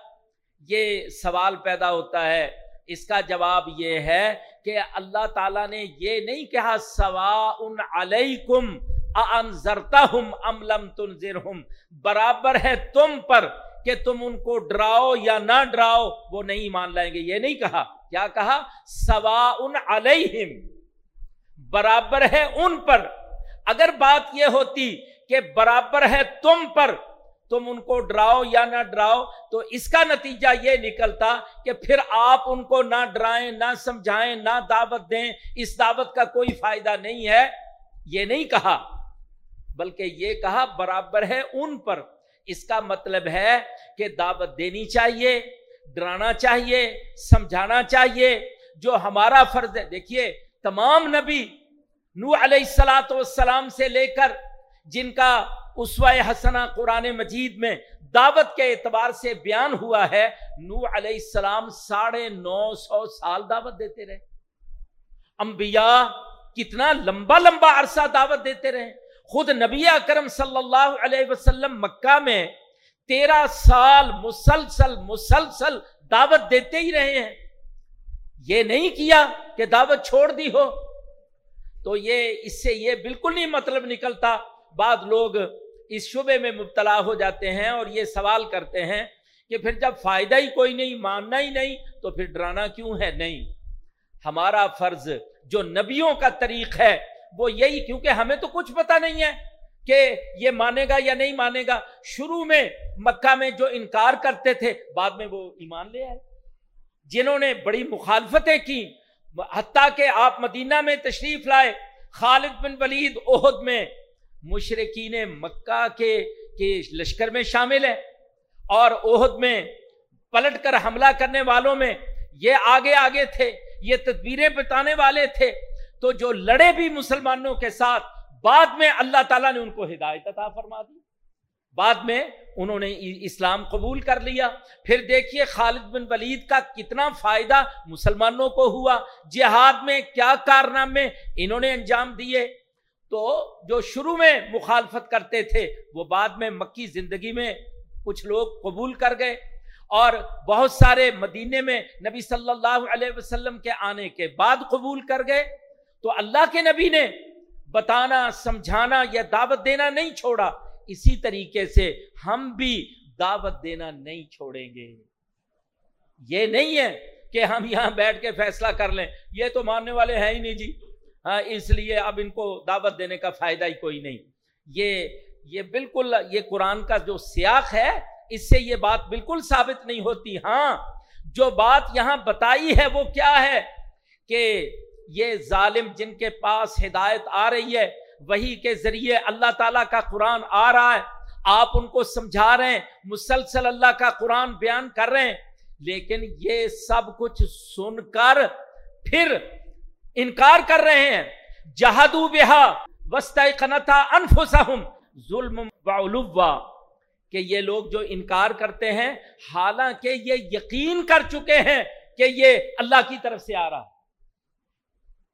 یہ سوال پیدا ہوتا ہے۔ اس کا جواب یہ ہے کہ اللہ تعالیٰ نے یہ نہیں کہا سوا ان علیکم ام لم تنذرہم۔ برابر ہے تم پر کہ تم ان کو ڈراؤ یا نہ ڈراؤ، وہ نہیں مان لائیں گے۔ یہ نہیں کہا۔ کیا کہا؟ سوا ان علیہم۔ برابر ہے ان پر۔ اگر بات یہ ہوتی کہ برابر ہے تم پر، تم ان کو ڈراؤ یا نہ ڈراؤ، تو اس کا نتیجہ یہ نکلتا کہ پھر آپ ان کو نہ ڈرائیں، نہ سمجھائیں، نہ دعوت دیں۔ اس دعوت کا کوئی فائدہ نہیں ہے۔ یہ نہیں کہا، بلکہ یہ کہا برابر ہے ان پر۔ اس کا مطلب ہے کہ دعوت دینی چاہیے، ڈرانا چاہیے، سمجھانا چاہیے۔ جو ہمارا فرض ہے، دیکھیے، تمام نبی نو علیہ السلاۃ والسلام سے لے کر جن کا اسوائے حسنہ قرآن مجید میں دعوت کے اعتبار سے بیان ہوا ہے نو علیہ السلام ساڑھے نو سو سال دعوت دیتے رہے۔ انبیاء کتنا لمبا لمبا عرصہ دعوت دیتے رہے۔ خود نبی اکرم صلی اللہ علیہ وسلم مکہ میں تیرہ سال مسلسل مسلسل دعوت دیتے ہی رہے ہیں۔ یہ نہیں کیا کہ دعوت چھوڑ دی ہو۔ تو یہ اس سے یہ بالکل نہیں مطلب نکلتا۔ بعد لوگ اس شبے میں مبتلا ہو جاتے ہیں اور یہ سوال کرتے ہیں کہ پھر جب فائدہ ہی کوئی نہیں، ماننا ہی نہیں، تو پھر ڈرانا کیوں ہے؟ نہیں۔ ہمارا فرض جو نبیوں کا طریق ہے، وہ یہی، کیونکہ ہمیں تو کچھ پتا نہیں ہے کہ یہ مانے گا یا نہیں مانے گا۔ شروع میں مکہ میں جو انکار کرتے تھے، بعد میں وہ ایمان لے آئے۔ جنہوں نے بڑی مخالفتیں کی حتیٰ کہ آپ مدینہ میں تشریف لائے، خالد بن ولید عہد میں مشرقین مکہ کے کے لشکر میں شامل ہے اور عہد میں پلٹ کر حملہ کرنے والوں میں یہ آگے آگے تھے، یہ تدبیریں بتانے والے تھے۔ تو جو لڑے بھی مسلمانوں کے ساتھ، بعد میں اللہ تعالیٰ نے ان کو ہدایت عطا فرما دی۔ بعد میں انہوں نے اسلام قبول کر لیا۔ پھر دیکھیے خالد بن ولید کا کتنا فائدہ مسلمانوں کو ہوا۔ جہاد میں کیا کارنامے انہوں نے انجام دیے۔ تو جو شروع میں مخالفت کرتے تھے، وہ بعد میں مکی زندگی میں کچھ لوگ قبول کر گئے۔ اور بہت سارے مدینے میں نبی صلی اللہ علیہ وسلم کے آنے کے بعد قبول کر گئے۔ تو اللہ کے نبی نے بتانا، سمجھانا یا دعوت دینا نہیں چھوڑا۔ اسی طریقے سے ہم بھی دعوت دینا نہیں چھوڑیں گے۔ یہ نہیں ہے کہ ہم یہاں بیٹھ کے فیصلہ کر لیں۔ یہ تو ماننے والے ہیں ہی نہیں جی۔ ہاں اس لیے اب ان کو دعوت دینے کا فائدہ ہی کوئی نہیں۔ یہ یہ بالکل، یہ قرآن کا جو سیاق ہے، اس سے یہ بات بالکل ثابت نہیں ہوتی۔ ہاں جو بات یہاں بتائی ہے وہ کیا ہے؟ کہ یہ ظالم جن کے پاس ہدایت آ رہی ہے وہی کے ذریعے اللہ تعالیٰ کا قرآن آ رہا ہے۔ آپ ان کو سمجھا رہے ہیں، مسلسل اللہ کا قرآن بیان کر رہے ہیں۔ لیکن یہ سب کچھ سن کر پھر انکار کر رہے ہیں۔ جہادو بہا وسط قنتا انفسہم ظلم و کہ یہ لوگ جو انکار کرتے ہیں، حالانکہ یہ یقین کر چکے ہیں کہ یہ اللہ کی طرف سے آ رہا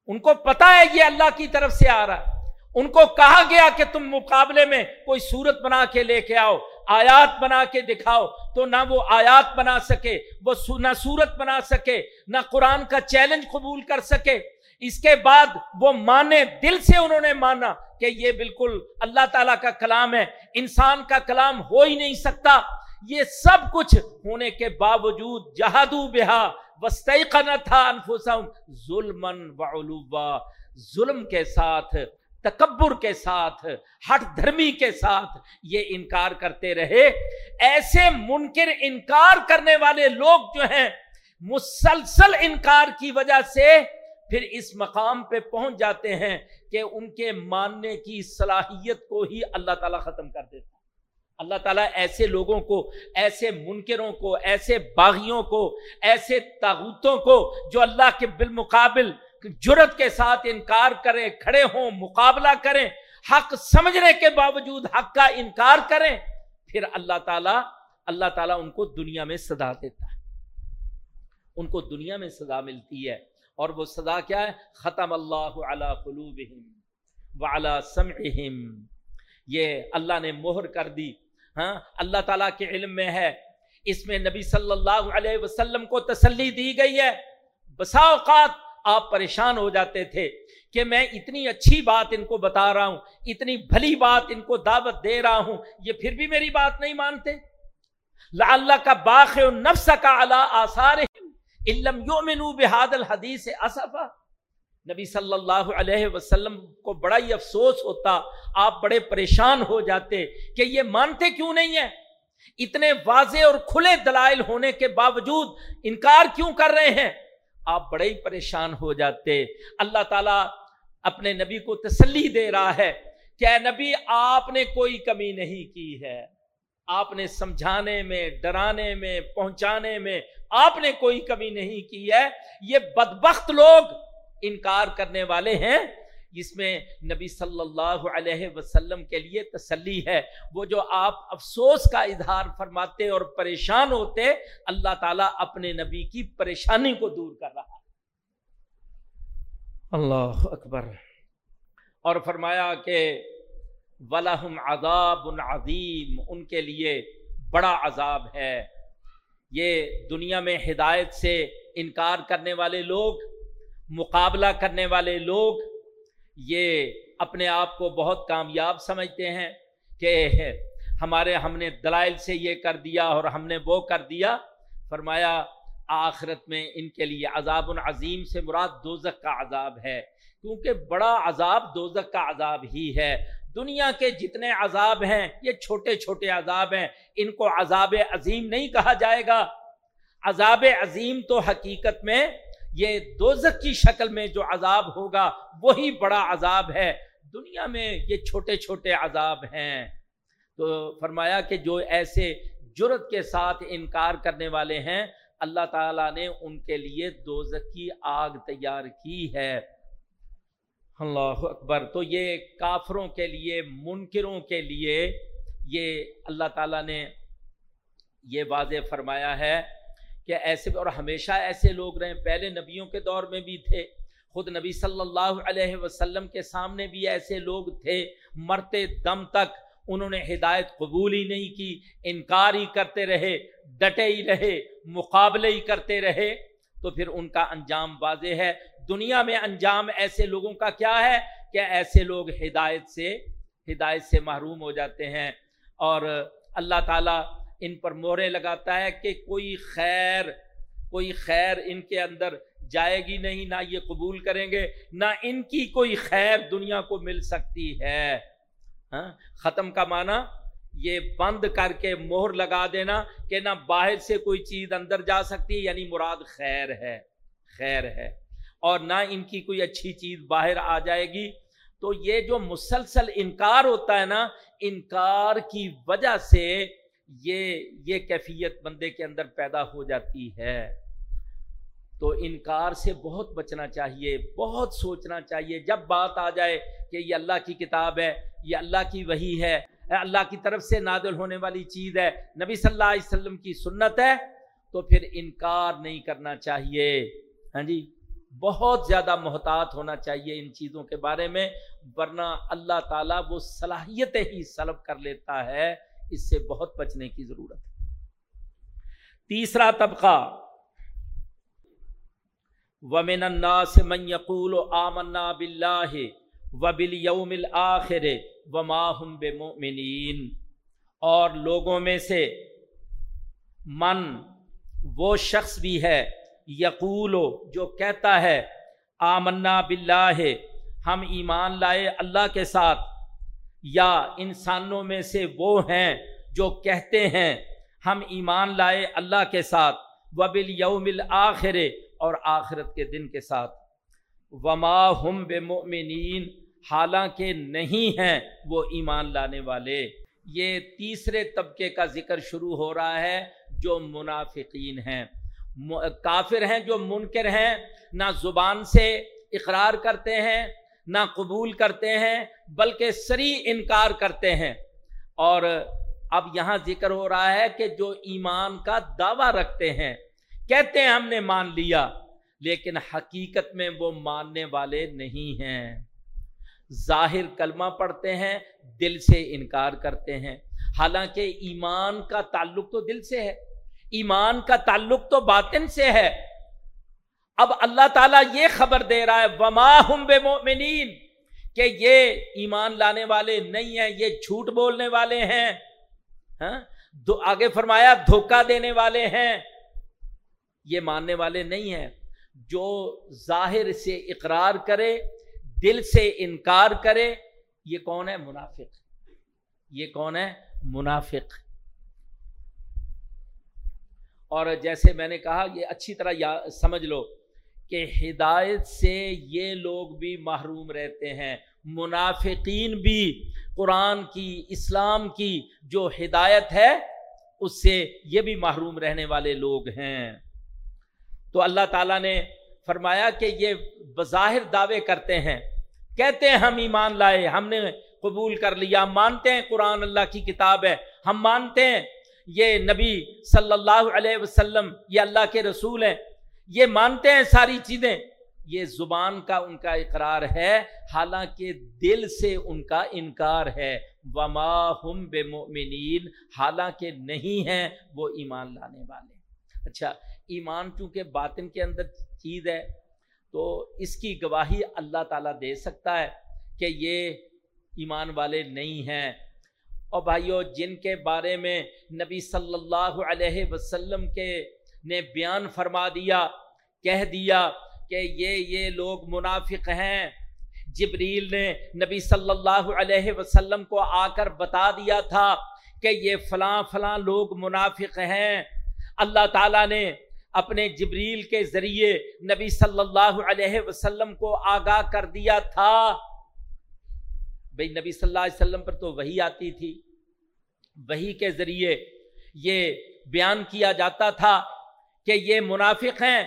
ان کو پتا ہے یہ اللہ کی طرف سے آ رہا ہے۔ ان کو کہا گیا کہ تم مقابلے میں کوئی صورت بنا کے لے کے آؤ، آیات بنا کے دکھاؤ، تو نہ وہ آیات بنا سکے، وہ نہ صورت بنا سکے، نہ قرآن کا چیلنج قبول کر سکے۔ اس کے بعد وہ مانے، دل سے انہوں نے مانا کہ یہ بالکل اللہ تعالیٰ کا کلام ہے، انسان کا کلام ہو ہی نہیں سکتا۔ یہ سب کچھ ہونے کے باوجود جہادو بہا تھا ظلم ظلم کے ساتھ تکبر کے ساتھ، ہٹ دھرمی کے ساتھ یہ انکار کرتے رہے۔ ایسے منکر انکار کرنے والے لوگ جو ہیں، مسلسل انکار کی وجہ سے پھر اس مقام پہ پہنچ جاتے ہیں کہ ان کے ماننے کی صلاحیت کو ہی اللہ تعالیٰ ختم کر دیتا اللہ تعالیٰ ایسے لوگوں کو، ایسے منکروں کو، ایسے باغیوں کو، ایسے تاغوتوں کو جو اللہ کے بالمقابل جرت کے ساتھ انکار کریں، کھڑے ہوں، مقابلہ کریں، حق سمجھنے کے باوجود حق کا انکار کریں، پھر اللہ تعالیٰ اللہ تعالیٰ ان کو دنیا میں سزا دیتا ہے۔ ان کو دنیا میں سزا ملتی ہے۔ اور وہ سزا کیا ہے؟ ختم اللہ علی قلوبہم وعلی سمعہم۔ یہ اللہ نے مہر کر دی۔ ہاں اللہ تعالیٰ کے علم میں ہے۔ اس میں نبی صلی اللہ علیہ وسلم کو تسلی دی گئی ہے۔ بسا اوقات آپ پریشان ہو جاتے تھے کہ میں اتنی اچھی بات ان کو بتا رہا ہوں، اتنی بھلی بات ان کو دعوت دے رہا ہوں، یہ پھر بھی میری بات نہیں مانتے؟ اللہ کا باخ نفس کا اللہ آثار علم یومنو بحاد الحدیث اصفا نبی صلی اللہ علیہ وسلم کو بڑا ہی افسوس ہوتا، آپ بڑے پریشان ہو جاتے کہ یہ مانتے کیوں نہیں ہیں؟ اتنے واضح اور کھلے دلائل ہونے کے باوجود انکار کیوں کر رہے ہیں؟ آپ بڑے ہی پریشان ہو جاتے۔ اللہ تعالیٰ اپنے نبی کو تسلی دے رہا ہے کہ اے نبی، آپ نے کوئی کمی نہیں کی ہے۔ آپ نے سمجھانے میں، ڈرانے میں، پہنچانے میں آپ نے کوئی کمی نہیں کی ہے۔ یہ بدبخت لوگ انکار کرنے والے ہیں۔ جس میں نبی صلی اللہ علیہ وسلم کے لیے تسلی ہے وہ جو آپ افسوس کا اظہار فرماتے اور پریشان ہوتے اللہ تعالیٰ اپنے نبی کی پریشانی کو دور کر رہا اللہ اکبر۔ اور فرمایا کہ ولاحم عذاب عظیم ان کے لیے بڑا عذاب ہے۔ یہ دنیا میں ہدایت سے انکار کرنے والے لوگ مقابلہ کرنے والے لوگ یہ اپنے آپ کو بہت کامیاب سمجھتے ہیں کہ ہمارے، ہم نے دلائل سے یہ کر دیا اور ہم نے وہ کر دیا۔ فرمایا، آخرت میں ان کے لیے عذاب العظیم سے مراد دوزک کا عذاب ہے۔ کیونکہ بڑا عذاب دوزک کا عذاب ہی ہے۔ دنیا کے جتنے عذاب ہیں، یہ چھوٹے چھوٹے عذاب ہیں۔ ان کو عذاب عظیم نہیں کہا جائے گا۔ عذاب عظیم تو حقیقت میں یہ دوزک کی شکل میں جو عذاب ہوگا وہی بڑا عذاب ہے۔ دنیا میں یہ چھوٹے چھوٹے عذاب ہیں۔ تو فرمایا کہ جو ایسے جرت کے ساتھ انکار کرنے والے ہیں، اللہ تعالیٰ نے ان کے لیے دوزک کی آگ تیار کی ہے۔ اللہ اکبر۔ تو یہ کافروں کے لیے، منکروں کے لیے یہ اللہ تعالیٰ نے یہ واضح فرمایا ہے۔ کہ ایسے اور ہمیشہ ایسے لوگ رہے پہلے نبیوں کے دور میں بھی تھے۔ خود نبی صلی اللہ علیہ وسلم کے سامنے بھی ایسے لوگ تھے۔ مرتے دم تک انہوں نے ہدایت قبول ہی نہیں کی۔ انکار ہی کرتے رہے، ڈٹے ہی رہے، مقابلے ہی کرتے رہے۔ تو پھر ان کا انجام واضح ہے۔ دنیا میں انجام ایسے لوگوں کا کیا ہے کہ ایسے لوگ ہدایت سے ہدایت سے محروم ہو جاتے ہیں۔ اور اللہ تعالیٰ ان پر مورے لگاتا ہے کہ کوئی خیر کوئی خیر ان کے اندر جائے گی نہیں، نہ یہ قبول کریں گے، نہ ان کی کوئی خیر دنیا کو مل سکتی ہے۔ ہاں ختم کا معنی، یہ بند کر کے مہر لگا دینا کہ نہ باہر سے کوئی چیز اندر جا سکتی یعنی مراد خیر ہے خیر ہے۔ اور نہ ان کی کوئی اچھی چیز باہر آ جائے گی۔ تو یہ جو مسلسل انکار ہوتا ہے نا، انکار کی وجہ سے یہ یہ کیفیت بندے کے اندر پیدا ہو جاتی ہے۔ تو انکار سے بہت بچنا چاہیے، بہت سوچنا چاہیے۔ جب بات آ جائے کہ یہ اللہ کی کتاب ہے، یہ اللہ کی وہی ہے اللہ کی طرف سے نادل ہونے والی چیز ہے، نبی صلی اللہ علیہ وسلم کی سنت ہے، تو پھر انکار نہیں کرنا چاہیے۔ ہاں جی؟ بہت زیادہ محتاط ہونا چاہیے ان چیزوں کے بارے میں، ورنہ اللہ تعالیٰ وہ صلاحیتیں ہی سلب کر لیتا ہے۔ اس سے بہت بچنے کی ضرورت ہے۔ تیسرا طبقہ، ومن الناس من يقول آمنا بالله وباليوم الآخر وما هم بمؤمنين۔ اور لوگوں میں سے من، وہ شخص بھی ہے، یقول، جو کہتا ہے آمنا باللہ ہم ایمان لائے اللہ کے ساتھ۔ یا انسانوں میں سے وہ ہیں جو کہتے ہیں، ہم ایمان لائے اللہ کے ساتھ وبل یوم الآخر اور آخرت کے دن کے ساتھ۔ وما ہم بے حالانکہ نہیں ہیں وہ ایمان لانے والے۔ یہ تیسرے طبقے کا ذکر شروع ہو رہا ہے جو منافقین ہیں۔ کافر ہیں جو منکر ہیں، نہ زبان سے اقرار کرتے ہیں نہ قبول کرتے ہیں، بلکہ سری انکار کرتے ہیں۔ اور اب یہاں ذکر ہو رہا ہے کہ جو ایمان کا دعویٰ رکھتے ہیں، کہتے ہیں ہم نے مان لیا، لیکن حقیقت میں وہ ماننے والے نہیں ہیں۔ ظاہر کلمہ پڑھتے ہیں، دل سے انکار کرتے ہیں۔ حالانکہ ایمان کا تعلق تو دل سے ہے، ایمان کا تعلق تو باطن سے ہے۔ اب اللہ تعالیٰ یہ خبر دے رہا ہے، وما ہم بے مومنین کہ یہ ایمان لانے والے نہیں ہیں، یہ جھوٹ بولنے والے ہیں ہاں؟ آگے فرمایا، دھوکہ دینے والے ہیں، یہ ماننے والے نہیں ہیں۔ جو ظاہر سے اقرار کرے، دل سے انکار کرے، یہ کون ہے؟ منافق۔ یہ کون ہے؟ منافق۔ اور جیسے میں نے کہا، یہ اچھی طرح سمجھ لو۔ کہ ہدایت سے یہ لوگ بھی محروم رہتے ہیں، منافقین بھی، قرآن کی، اسلام کی جو ہدایت ہے، اس سے یہ بھی محروم رہنے والے لوگ ہیں۔ تو اللہ تعالیٰ نے فرمایا کہ یہ بظاہر دعوے کرتے ہیں۔ کہتے ہیں، ہم ایمان لائے، ہم نے قبول کر لیا مانتے ہیں قرآن اللہ کی کتاب ہے، ہم مانتے ہیں، یہ نبی صلی اللہ علیہ وسلم، یہ اللہ کے رسول ہیں۔ یہ مانتے ہیں ساری چیزیں۔ یہ زبان کا ان کا اقرار ہے، حالانکہ دل سے ان کا انکار ہے۔ وما ہم بے مومنین حالانکہ نہیں ہیں وہ ایمان لانے والے۔ اچھا ایمان چونکہ باطن کے اندر چیز ہے، تو اس کی گواہی اللہ تعالیٰ دے سکتا ہے کہ یہ ایمان والے نہیں ہیں۔ اور بھائیو، جن کے بارے میں نبی صلی اللہ علیہ وسلم کے نے بیان فرما دیا، کہہ دیا کہ یہ یہ لوگ منافق ہیں۔ جبریل نے نبی صلی اللہ علیہ وسلم کو آ کر بتا دیا تھا کہ یہ فلاں فلاں لوگ منافق ہیں۔ اللہ تعالیٰ نے اپنے جبریل کے ذریعے نبی صلی اللہ علیہ وسلم کو آگاہ کر دیا تھا۔ بھائی نبی صلی اللہ علیہ وسلم پر تو وہی آتی تھی۔ وہی کے ذریعے یہ بیان کیا جاتا تھا کہ یہ منافق ہیں۔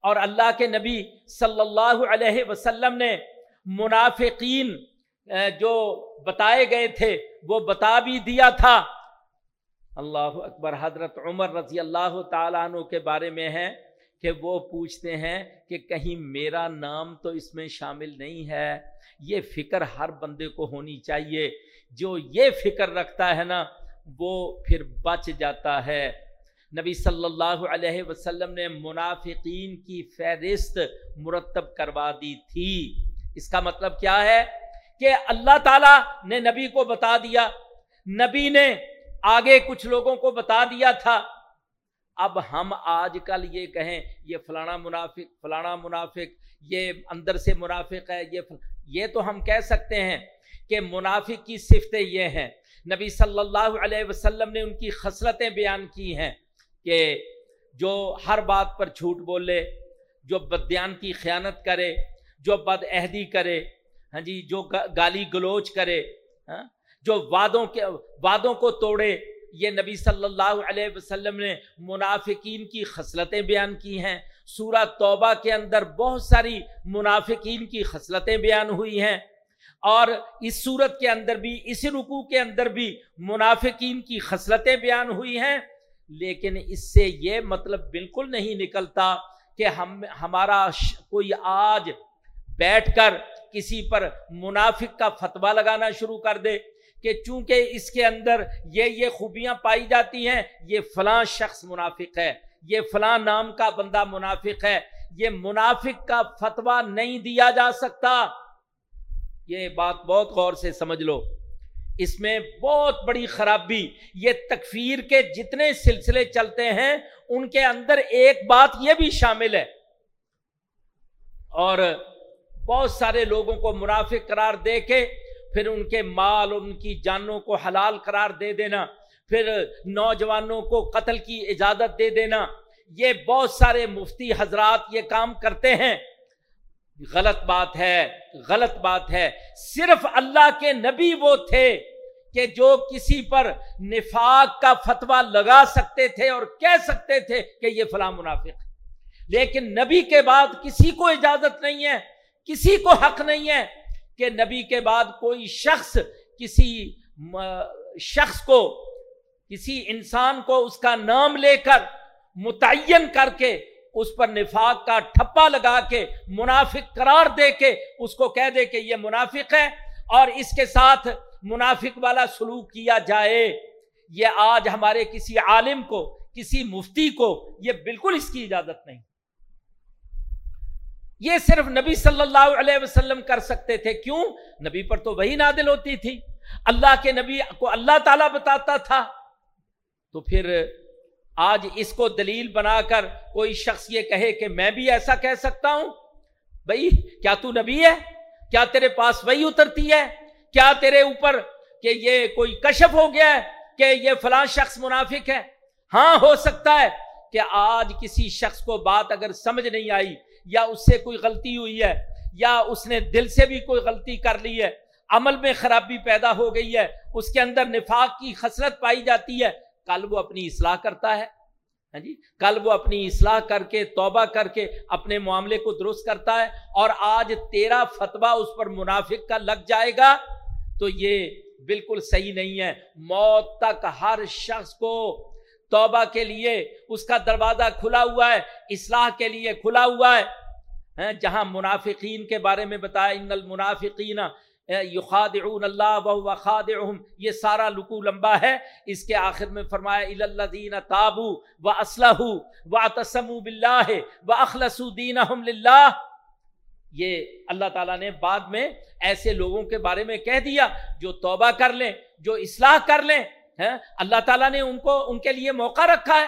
اور اللہ کے نبی صلی اللہ علیہ وسلم نے منافقین جو بتائے گئے تھے، وہ بتا بھی دیا تھا۔ اللہ اکبر، حضرت عمر رضی اللہ تعالیٰ عنہ کے بارے میں ہے کہ وہ پوچھتے ہیں کہ کہیں میرا نام تو اس میں شامل نہیں ہے۔ یہ فکر ہر بندے کو ہونی چاہیے۔ جو یہ فکر رکھتا ہے نا، وہ پھر بچ جاتا ہے۔ نبی صلی اللہ علیہ وسلم نے منافقین کی فہرست مرتب کروا دی تھی۔ اس کا مطلب کیا ہے؟ کہ اللہ تعالیٰ نے نبی کو بتا دیا۔ نبی نے آگے کچھ لوگوں کو بتا دیا تھا۔ اب ہم آج کل یہ کہیں، یہ فلانا منافق فلانا منافق، یہ اندر سے منافق ہے، یہ یہ تو ہم کہہ سکتے ہیں کہ منافق کی صفتیں یہ ہیں۔ نبی صلی اللہ علیہ وسلم نے ان کی خصلتیں بیان کی ہیں۔ کہ جو ہر بات پر جھوٹ بولے، جو بدیان کی خیانت کرے، جو بد عہدی کرے ہاں جی جو گالی گلوچ کرے ہاں جو وعدوں کے، وعدوں کو توڑے، یہ نبی صلی اللہ علیہ وسلم نے منافقین کی خصلتیں بیان کی ہیں۔ سورہ توبہ کے اندر بہت ساری منافقین کی خصلتیں بیان ہوئی ہیں۔ اور اس صورت کے اندر بھی اس رکوع کے اندر بھی منافقین کی خصلتیں بیان ہوئی ہیں۔ لیکن اس سے یہ مطلب بالکل نہیں نکلتا کہ ہم، ہمارا کوئی آج بیٹھ کر کسی پر منافق کا فتویٰ لگانا شروع کر دے کہ چونکہ اس کے اندر یہ یہ خوبیاں پائی جاتی ہیں، یہ فلاں شخص منافق ہے، یہ فلاں نام کا بندہ منافق ہے، یہ منافق کا فتویٰ نہیں دیا جا سکتا۔ یہ بات بہت غور سے سمجھ لو۔ اس میں بہت بڑی خرابی، یہ تکفیر کے جتنے سلسلے چلتے ہیں، ان کے اندر ایک بات یہ بھی شامل ہے۔ اور بہت سارے لوگوں کو منافق قرار دے کے پھر ان کے مال، ان کی جانوں کو حلال قرار دے دینا، پھر نوجوانوں کو قتل کی اجازت دے دینا۔ یہ بہت سارے مفتی حضرات یہ کام کرتے ہیں۔ غلط بات ہے، غلط بات ہے۔ صرف اللہ کے نبی وہ تھے کہ جو کسی پر نفاق کا فتویٰ لگا سکتے تھے اور کہہ سکتے تھے کہ یہ فلاں منافق ہے۔ لیکن نبی کے بعد کسی کو اجازت نہیں ہے، کسی کو حق نہیں ہے کہ نبی کے بعد کوئی شخص کسی شخص کو، کسی انسان کو اس کا نام لے کر متعین کر کے اس پر نفاق کا ٹھپا لگا کے، منافق قرار دے کے اس کو کہہ دے کہ یہ منافق ہے اور اس کے ساتھ منافق والا سلوک کیا جائے۔ یہ آج ہمارے کسی عالم کو، کسی مفتی کو یہ بالکل اس کی اجازت نہیں۔ یہ صرف نبی صلی اللہ علیہ وسلم کر سکتے تھے۔ کیوں؟ نبی پر تو وہی نادل ہوتی تھی۔ اللہ کے نبی کو اللہ تعالیٰ بتاتا تھا۔ تو پھر آج اس کو دلیل بنا کر کوئی شخص یہ کہے کہ میں بھی ایسا کہہ سکتا ہوں؟ بھائی، کیا تو نبی ہے؟ کیا تیرے پاس وہی اترتی ہے؟ کیا تیرے اوپر کہ یہ کوئی کشف ہو گیا ہے کہ یہ فلاں شخص منافق ہے؟ ہاں ہو سکتا ہے کہ آج کسی شخص کو بات اگر سمجھ نہیں آئی یا اس سے کوئی غلطی ہوئی ہے یا اس نے دل سے بھی کوئی غلطی کر لی ہے، عمل میں خرابی پیدا ہو گئی ہے، اس کے اندر نفاق کی خسرت پائی جاتی ہے کل وہ اپنی اصلاح کرتا ہے ہاں جی؟ کل وہ اپنی اصلاح کر کے، توبہ کر کے اپنے معاملے کو درست کرتا ہے اور آج تیرا فتویٰ اس پر منافق کا لگ جائے گا تو یہ بالکل صحیح نہیں ہے۔ موت تک ہر شخص کو توبہ کے لیے اس کا دروازہ کھلا ہوا ہے، اصلاح کے لیے کھلا ہوا ہے ہاں، جہاں منافقین کے بارے میں بتایا، ان المنافقین یخادعون اللہ وهو خادعهم یہ سارا لکو لمبا ہے۔ اس کے آخر میں فرمایا الذین تابوا واصلحوا واعتصموا بالله واخلصوا دینهم للہ۔ یہ اللہ تعالیٰ نے بعد میں ایسے لوگوں کے بارے میں کہہ دیا جو توبہ کر لیں، جو اصلاح کر لیں اللہ تعالیٰ نے ان کو، ان کے لیے موقع رکھا ہے۔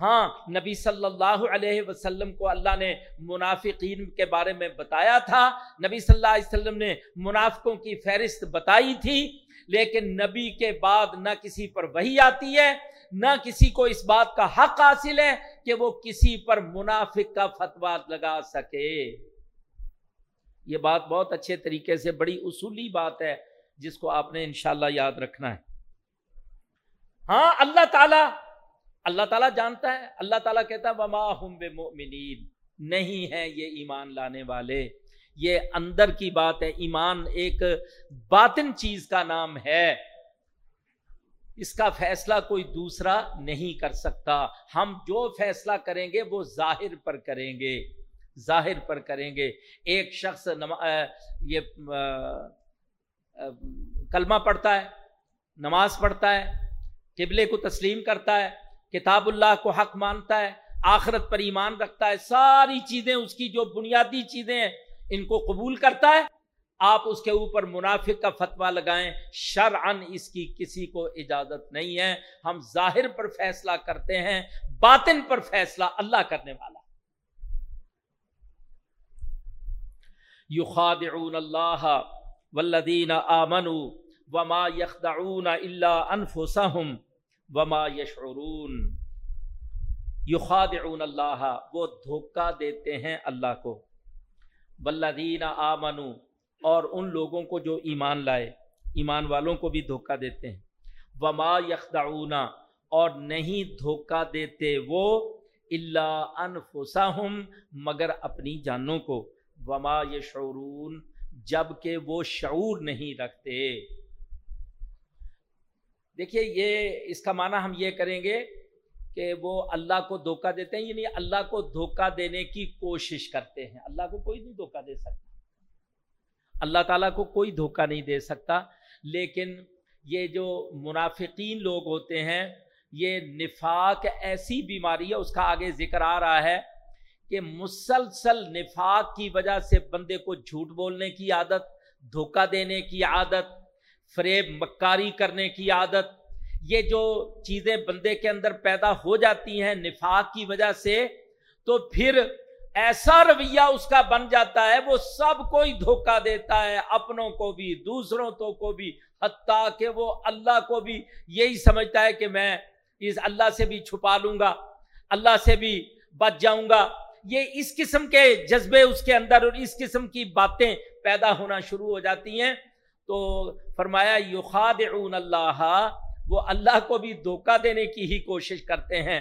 ہاں نبی صلی اللہ علیہ وسلم کو اللہ نے منافقین کے بارے میں بتایا تھا۔ نبی صلی اللہ علیہ وسلم نے منافقوں کی فہرست بتائی تھی، لیکن نبی کے بعد نہ کسی پر وہی آتی ہے، نہ کسی کو اس بات کا حق حاصل ہے کہ وہ کسی پر منافق کا فتویٰ لگا سکے۔ یہ بات بہت اچھے طریقے سے، بڑی اصولی بات ہے، جس کو آپ نے انشاءاللہ یاد رکھنا ہے۔ ہاں اللہ تعالیٰ اللہ تعالیٰ جانتا ہے، اللہ تعالیٰ کہتا ہے، وما ہم بے نہیں ہے یہ ایمان لانے والے۔ یہ اندر کی بات ہے، ایمان ایک باطن چیز کا نام ہے۔ اس کا فیصلہ کوئی دوسرا نہیں کر سکتا۔ ہم جو فیصلہ کریں گے، وہ ظاہر پر کریں گے۔ ظاہر پر کریں گے۔ ایک شخص یہ کلمہ پڑھتا ہے، نماز پڑھتا ہے، قبلے کو تسلیم کرتا ہے۔ کتاب اللہ کو حق مانتا ہے، آخرت پر ایمان رکھتا ہے، ساری چیزیں اس کی جو بنیادی چیزیں ہیں، ان کو قبول کرتا ہے۔ آپ اس کے اوپر منافق کا فتویٰ لگائیں شرعن اس کی کسی کو اجازت نہیں ہے۔ ہم ظاہر پر فیصلہ کرتے ہیں، باطن پر فیصلہ اللہ کرنے والا۔ یخادعون اللہ والذین آمنوا وما یخدعون الا انفسهم وما یشعرون، یخادعون اللہ، وہ دھوکہ دیتے ہیں اللہ کو۔ والذین آمنوا، اور ان لوگوں کو جو ایمان لائے، ایمان والوں کو بھی دھوکہ دیتے ہیں۔ وما یخدعون، اور نہیں دھوکہ دیتے وہ اللہ انفسہم، مگر اپنی جانوں کو۔ وما یشعرون، جبکہ وہ شعور نہیں رکھتے۔ دیکھیے، یہ اس کا معنی ہم یہ کریں گے کہ وہ اللہ کو دھوکہ دیتے ہیں یعنی اللہ کو دھوکہ دینے کی کوشش کرتے ہیں۔ اللہ کو کوئی نہیں دھوکہ دے سکتا۔ اللہ تعالیٰ کو کوئی دھوکہ نہیں دے سکتا۔ لیکن یہ جو منافقین لوگ ہوتے ہیں، یہ نفاق ایسی بیماری ہے، اس کا آگے ذکر آ رہا ہے کہ مسلسل نفاق کی وجہ سے بندے کو جھوٹ بولنے کی عادت، دھوکہ دینے کی عادت فریب مکاری کرنے کی عادت، یہ جو چیزیں بندے کے اندر پیدا ہو جاتی ہیں نفاق کی وجہ سے، تو پھر ایسا رویہ اس کا بن جاتا ہے، وہ سب کوئی دھوکہ دیتا ہے، اپنوں کو بھی، دوسروں تو کو بھی، حتیٰ کہ وہ اللہ کو بھی یہی سمجھتا ہے کہ میں اس اللہ سے بھی چھپا لوں گا، اللہ سے بھی بچ جاؤں گا۔ یہ اس قسم کے جذبے اس کے اندر اور اس قسم کی باتیں پیدا ہونا شروع ہو جاتی ہیں۔ تو فرمایا، یخادعون اللہ، وہ اللہ کو بھی دھوکہ دینے کی ہی کوشش کرتے ہیں۔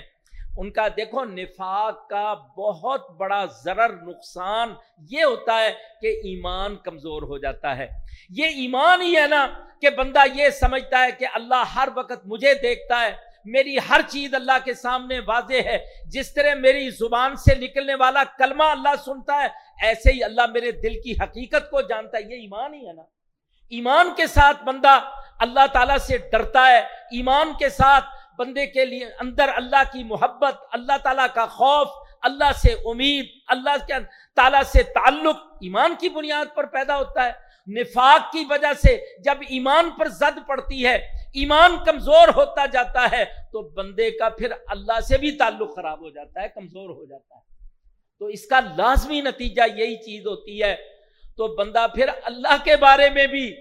ان کا دیکھو، نفاق کا بہت بڑا ضرر، نقصان یہ ہوتا ہے کہ ایمان کمزور ہو جاتا ہے۔ یہ ایمان ہی ہے نا کہ بندہ یہ سمجھتا ہے کہ اللہ ہر وقت مجھے دیکھتا ہے، میری ہر چیز اللہ کے سامنے واضح ہے۔ جس طرح میری زبان سے نکلنے والا کلمہ اللہ سنتا ہے، ایسے ہی اللہ میرے دل کی حقیقت کو جانتا ہے۔ یہ ایمان ہی ہے نا۔ ایمان کے ساتھ بندہ اللہ تعالیٰ سے ڈرتا ہے، ایمان کے ساتھ بندے کے لیے اندر اللہ کی محبت، اللہ تعالیٰ کا خوف، اللہ سے امید، اللہ کے تعالیٰ سے تعلق ایمان کی بنیاد پر پیدا ہوتا ہے۔ نفاق کی وجہ سے جب ایمان پر زد پڑتی ہے، ایمان کمزور ہوتا جاتا ہے تو بندے کا پھر اللہ سے بھی تعلق خراب ہو جاتا ہے، کمزور ہو جاتا ہے۔ تو اس کا لازمی نتیجہ یہی چیز ہوتی ہے تو بندہ پھر اللہ کے بارے میں بھی،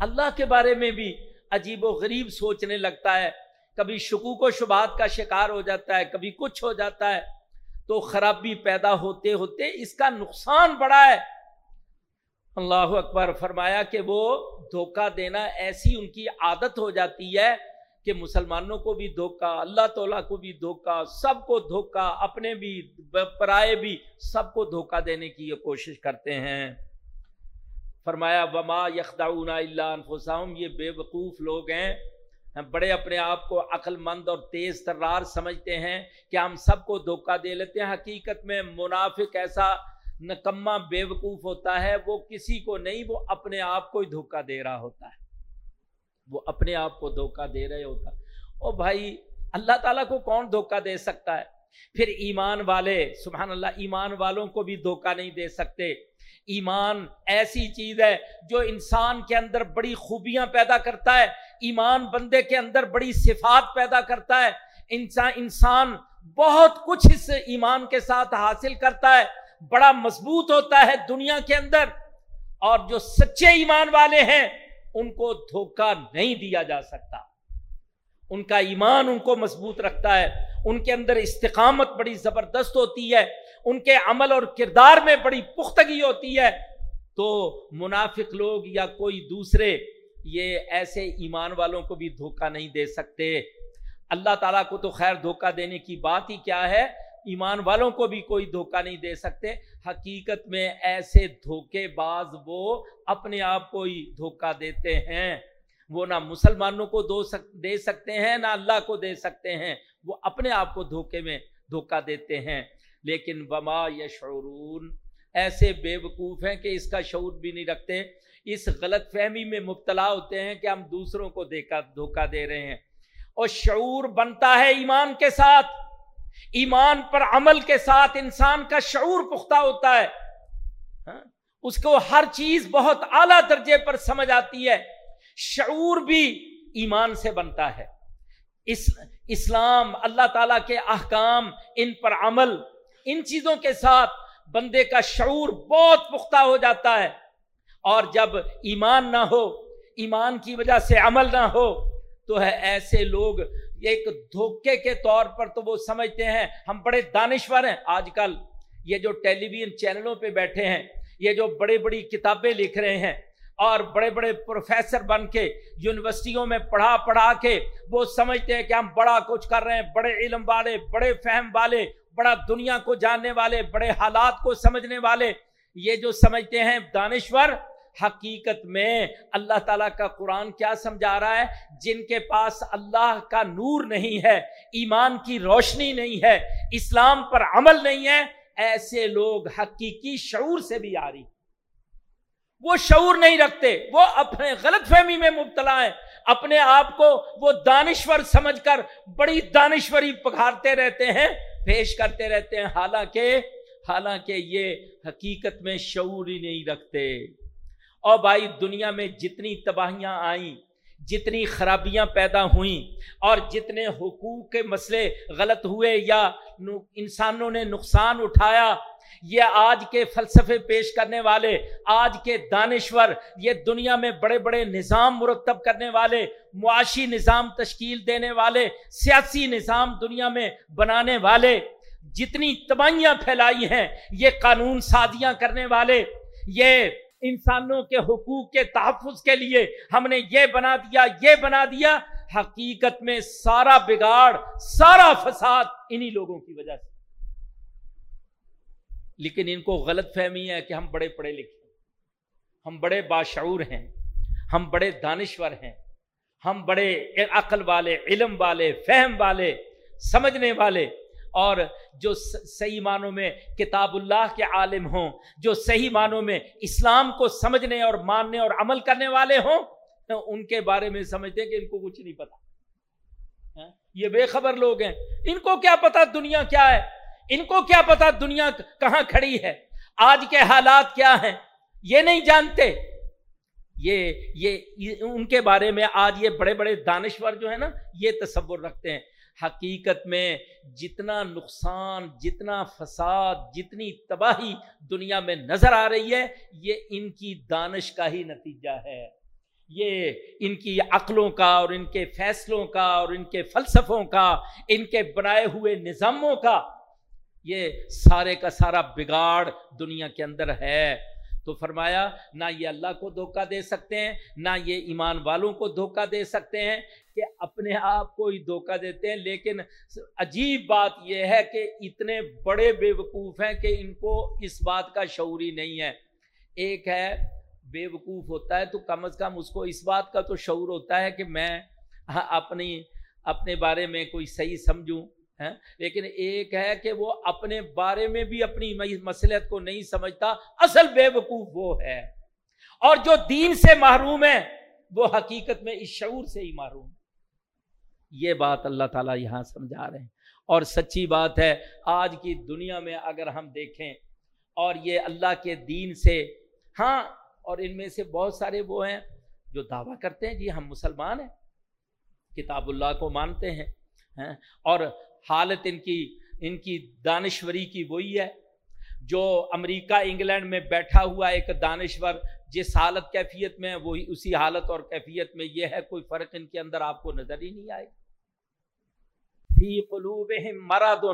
اللہ کے بارے میں بھی عجیب و غریب سوچنے لگتا ہے۔ کبھی شکوک و شبہات کا شکار ہو جاتا ہے، کبھی کچھ ہو جاتا ہے۔ تو خرابی پیدا ہوتے ہوتے اس کا نقصان بڑا ہے۔ اللہ اکبر فرمایا کہ وہ دھوکہ دینا ایسی ان کی عادت ہو جاتی ہے کہ مسلمانوں کو بھی دھوکہ، اللہ تعالیٰ کو بھی دھوکہ، سب کو دھوکہ، اپنے بھی پرائے بھی سب کو دھوکہ دینے کی یہ کوشش کرتے ہیں۔ فرمایا، وما یخداؤنا اللہ انفسہم یہ بے وقوف لوگ ہیں۔ بڑے اپنے آپ کو عقل مند اور تیز ترار سمجھتے ہیں کہ ہم سب کو دھوکہ دے لیتے ہیں۔ حقیقت میں منافق ایسا نکما بے وقوف ہوتا ہے، وہ کسی کو نہیں، وہ اپنے آپ کو ہی دھوکہ دے رہا ہوتا ہے۔ وہ اپنے آپ کو دھوکہ دے رہے ہوتا او بھائی، اللہ تعالیٰ کو کون دھوکہ دے سکتا ہے؟ پھر ایمان والے، سبحان اللہ، ایمان والوں کو بھی دھوکہ نہیں دے سکتے۔ ایمان ایسی چیز ہے جو انسان کے اندر بڑی خوبیاں پیدا کرتا ہے، ایمان بندے کے اندر بڑی صفات پیدا کرتا ہے۔ انسان انسان بہت کچھ اس ایمان کے ساتھ حاصل کرتا ہے، بڑا مضبوط ہوتا ہے دنیا کے اندر۔ اور جو سچے ایمان والے ہیں، ان کو دھوکہ نہیں دیا جا سکتا۔ ان کا ایمان ان کو مضبوط رکھتا ہے۔ ان کے اندر استقامت بڑی زبردست ہوتی ہے، ان کے عمل اور کردار میں بڑی پختگی ہوتی ہے۔ تو منافق لوگ یا کوئی دوسرے یہ ایسے ایمان والوں کو بھی دھوکہ نہیں دے سکتے۔ اللہ تعالیٰ کو تو خیر دھوکہ دینے کی بات ہی کیا ہے، ایمان والوں کو بھی کوئی دھوکہ نہیں دے سکتے۔ حقیقت میں ایسے دھوکے باز وہ اپنے آپ کو ہی دھوکہ دیتے ہیں۔ وہ نہ مسلمانوں کو دے سکتے ہیں، نہ اللہ کو دے سکتے ہیں۔ وہ اپنے آپ کو دھوکے میں دھوکہ دیتے ہیں۔ لیکن وما یشعرون ایسے بے وقوف ہیں کہ اس کا شعور بھی نہیں رکھتے۔ اس غلط فہمی میں مبتلا ہوتے ہیں کہ ہم دوسروں کو دیکھا دھوکہ دے رہے ہیں۔ اور شعور بنتا ہے ایمان کے ساتھ۔ ایمان پر عمل کے ساتھ انسان کا شعور پختہ ہوتا ہے۔ ہاں؟ اس کو ہر چیز بہت اعلیٰ درجے پر سمجھ آتی ہے۔ شعور بھی ایمان سے بنتا ہے۔ اس اسلام، اللہ تعالیٰ کے احکام، ان پر عمل، ان چیزوں کے ساتھ بندے کا شعور بہت پختہ ہو جاتا ہے۔ اور جب ایمان نہ ہو، ایمان کی وجہ سے عمل نہ ہو، تو ہے ایسے لوگ ایک دھوکے کے طور پر تو وہ سمجھتے ہیں، ہم بڑے دانشور ہیں۔ آج کل یہ جو ٹیلی ویژن چینلوں پہ بیٹھے ہیں، یہ جو بڑے بڑی کتابیں لکھ رہے ہیں اور بڑے بڑے پروفیسر بن کے یونیورسٹیوں میں پڑھا پڑھا کے وہ سمجھتے ہیں کہ ہم بڑا کچھ کر رہے ہیں، بڑے علم والے، بڑے فہم والے، بڑا دنیا کو جاننے والے، بڑے حالات کو سمجھنے والے۔ یہ جو سمجھتے ہیں دانشور، حقیقت میں اللہ تعالیٰ کا قرآن کیا سمجھا رہا ہے؟ جن کے پاس اللہ کا نور نہیں ہے، ایمان کی روشنی نہیں ہے، اسلام پر عمل نہیں ہے، ایسے لوگ حقیقی شعور سے بھی آ رہی وہ شعور نہیں رکھتے، وہ اپنے غلط فہمی میں مبتلا ہیں۔ اپنے آپ کو وہ دانشور سمجھ کر بڑی دانشوری پکارتے رہتے ہیں، پیش کرتے رہتے ہیں۔ حالانکہ حالانکہ یہ حقیقت میں شعور ہی نہیں رکھتے۔ اور بھائی، دنیا میں جتنی تباہیاں آئیں، جتنی خرابیاں پیدا ہوئیں، اور جتنے حقوق کے مسئلے غلط ہوئے یا انسانوں نے نقصان اٹھایا یہ آج کے فلسفے پیش کرنے والے، آج کے دانشور، یہ دنیا میں بڑے بڑے نظام مرتب کرنے والے، معاشی نظام تشکیل دینے والے، سیاسی نظام دنیا میں بنانے والے، جتنی تباہیاں پھیلائی ہیں، یہ قانون سازیاں کرنے والے، یہ انسانوں کے حقوق کے تحفظ کے لیے ہم نے یہ بنا دیا، یہ بنا دیا، حقیقت میں سارا بگاڑ، سارا فساد انہی لوگوں کی وجہ سے۔ لیکن ان کو غلط فہمی ہے کہ ہم بڑے پڑھے لکھے ہم بڑے باشعور ہیں۔ ہم بڑے دانشور ہیں۔ ہم بڑے عقل والے، علم والے، فہم والے، سمجھنے والے۔ اور جو صحیح معنوں میں کتاب اللہ کے عالم ہوں، جو صحیح معنوں میں اسلام کو سمجھنے اور ماننے اور عمل کرنے والے ہوں، ان کے بارے میں سمجھتے ہیں کہ ان کو کچھ نہیں پتا۔ ہاں؟ یہ بے خبر لوگ ہیں۔ ان کو کیا پتا دنیا کیا ہے؟ ان کو کیا پتا دنیا کہاں کھڑی ہے؟ آج کے حالات کیا ہیں؟ یہ نہیں جانتے۔ یہ یہ ان کے بارے میں آج یہ بڑے بڑے دانشور جو ہے نا، یہ تصور رکھتے ہیں۔ حقیقت میں جتنا نقصان، جتنا فساد، جتنی تباہی دنیا میں نظر آ رہی ہے، یہ ان کی دانش کا ہی نتیجہ ہے۔ یہ ان کی عقلوں کا اور ان کے فیصلوں کا اور ان کے فلسفوں کا، ان کے بنائے ہوئے نظاموں کا یہ سارے کا سارا بگاڑ دنیا کے اندر ہے۔ تو فرمایا، نہ یہ اللہ کو دھوکہ دے سکتے ہیں، نہ یہ ایمان والوں کو دھوکہ دے سکتے ہیں کہ اپنے آپ کو ہی دھوکہ دیتے ہیں۔ لیکن عجیب بات یہ ہے کہ اتنے بڑے بے وقوف ہیں کہ ان کو اس بات کا شعوری نہیں ہے۔ ایک ہے بے وقوف ہوتا ہے تو کم از کم اس کو اس بات کا تو شعور ہوتا ہے کہ میں اپنی، اپنے بارے میں کوئی صحیح سمجھوں۔ لیکن ایک ہے کہ وہ اپنے بارے میں بھی اپنی مسلحت کو نہیں سمجھتا، اصل بے وقوف وہ ہے۔ اور جو دین سے محروم ہے، وہ حقیقت میں اس شعور سے ہی محروم یہ بات اللہ تعالیٰ یہاں سمجھا رہے ہیں۔ اور سچی بات ہے، آج کی دنیا میں اگر ہم دیکھیں، اور یہ اللہ کے دین سے ہاں اور ان میں سے بہت سارے وہ ہیں جو دعویٰ کرتے ہیں جی ہم مسلمان ہیں، کتاب اللہ کو مانتے ہیں۔ اور حالت ان کی ان کی دانشوری کی وہی ہے۔ جو امریکہ، انگلینڈ میں بیٹھا ہوا ایک دانشور، جس حالت کیفیت میں، وہی اسی حالت اور کیفیت میں یہ ہے، کوئی فرق ان کے اندر آپ کو نظر ہی نہیں آئے۔ فی قلوبہم مرد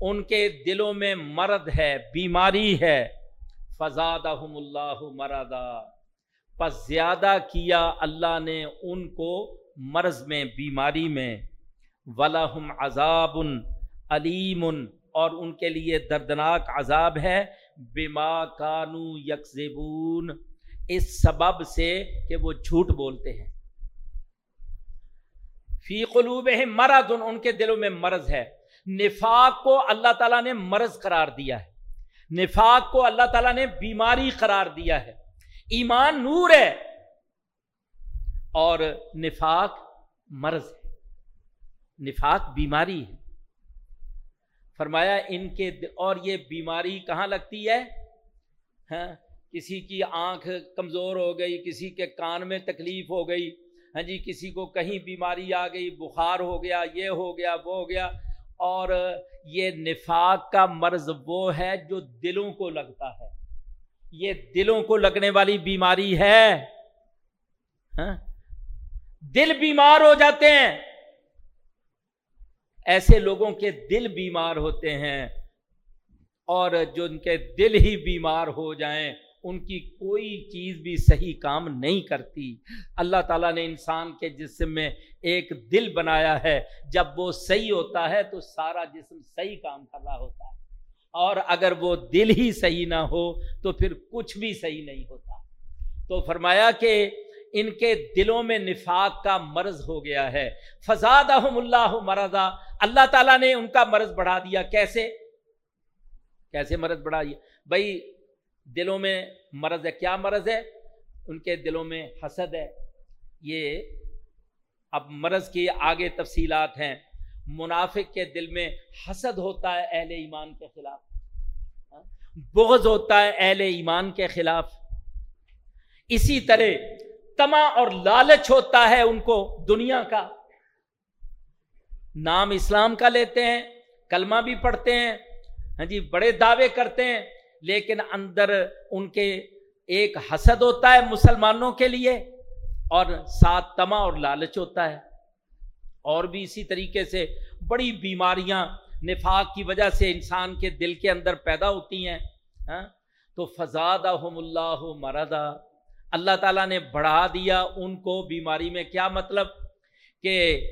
ان کے دلوں میں مرد ہے، بیماری ہے۔ فزادہم اللہ مردا پس زیادہ کیا اللہ نے ان کو مرض میں، بیماری میں؟ ولاحم عذاب علیم اور ان کے لیے دردناک عذاب ہے۔ بما کانو یکزبون اس سبب سے کہ وہ جھوٹ بولتے ہیں۔ فی قلوب مرض، ان کے دلوں میں مرض ہے۔ نفاق کو اللہ تعالیٰ نے مرض قرار دیا ہے۔ نفاق کو اللہ تعالیٰ نے بیماری قرار دیا ہے۔ ایمان نور ہے۔ اور نفاق مرض ہے۔ نفاق بیماری ہے۔ فرمایا ان کے اور یہ بیماری کہاں لگتی ہے؟ ہاں کسی کی آنکھ کمزور ہو گئی، کسی کے کان میں تکلیف ہو گئی ہاں جی کسی کو کہیں بیماری آ گئی، بخار ہو گیا، یہ ہو گیا، وہ ہو گیا۔ اور یہ نفاق کا مرض وہ ہے جو دلوں کو لگتا ہے۔ یہ دلوں کو لگنے والی بیماری ہے۔ ہاں دل بیمار ہو جاتے ہیں۔ ایسے لوگوں کے دل بیمار ہوتے ہیں اور جو ان کے دل ہی بیمار ہو جائیں، ان کی کوئی چیز بھی صحیح کام نہیں کرتی۔ اللہ تعالیٰ نے انسان کے جسم میں ایک دل بنایا ہے۔ جب وہ صحیح ہوتا ہے تو سارا جسم صحیح کام کر رہا ہوتا ہے۔ اور اگر وہ دل ہی صحیح نہ ہو تو پھر کچھ بھی صحیح نہیں ہوتا۔ تو فرمایا کہ ان کے دلوں میں نفاق کا مرض ہو گیا ہے۔ فضاد اللہ مرضا۔ اللہ تعالیٰ نے ان کا مرض بڑھا دیا۔ کیسے؟ کیسے مرض بڑھا دیا بھائی، دلوں میں مرض ہے۔ کیا مرض ہے؟ ان کے دلوں میں حسد ہے۔ یہ اب مرض کی آگے تفصیلات ہیں۔ منافق کے دل میں حسد ہوتا ہے اہل ایمان کے خلاف۔ ہاں؟ بغض ہوتا ہے اہل ایمان کے خلاف۔ اسی طرح تما اور لالچ ہوتا ہے ان کو دنیا کا۔ نام اسلام کا لیتے ہیں، کلمہ بھی پڑھتے ہیں ہاں جی بڑے دعوے کرتے ہیں، لیکن اندر ان کے ایک حسد ہوتا ہے مسلمانوں کے لیے اور ساتھ تما اور لالچ ہوتا ہے۔ اور بھی اسی طریقے سے بڑی بیماریاں، نفاق کی وجہ سے انسان کے دل کے اندر پیدا ہوتی ہیں ہاں۔ تو فضاد اللہ مردا اللہ تعالیٰ نے بڑھا دیا ان کو بیماری میں کیا مطلب؟ کہ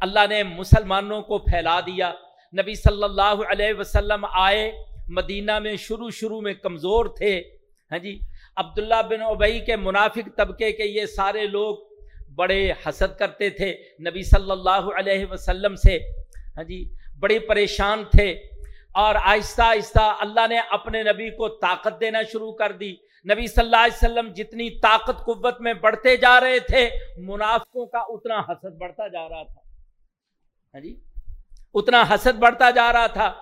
اللہ نے مسلمانوں کو پھیلا دیا۔ نبی صلی اللہ علیہ وسلم آئے، مدینہ میں شروع شروع میں کمزور تھے۔ ہاں جی عبداللہ بن ابئی کے منافق طبقے کے یہ سارے لوگ بڑے حسد کرتے تھے۔ نبی صلی اللہ علیہ وسلم سے ہاں جی بڑے پریشان تھے۔ اور آہستہ آہستہ اللہ نے اپنے نبی کو طاقت دینا شروع کر دی۔ نبی صلی اللہ علیہ وسلم جتنی طاقت قوت میں بڑھتے جا رہے تھے، منافقوں کا اتنا حسد بڑھتا جا رہا تھا۔ ہاں جی؟ اتنا حسد بڑھتا جا رہا تھا۔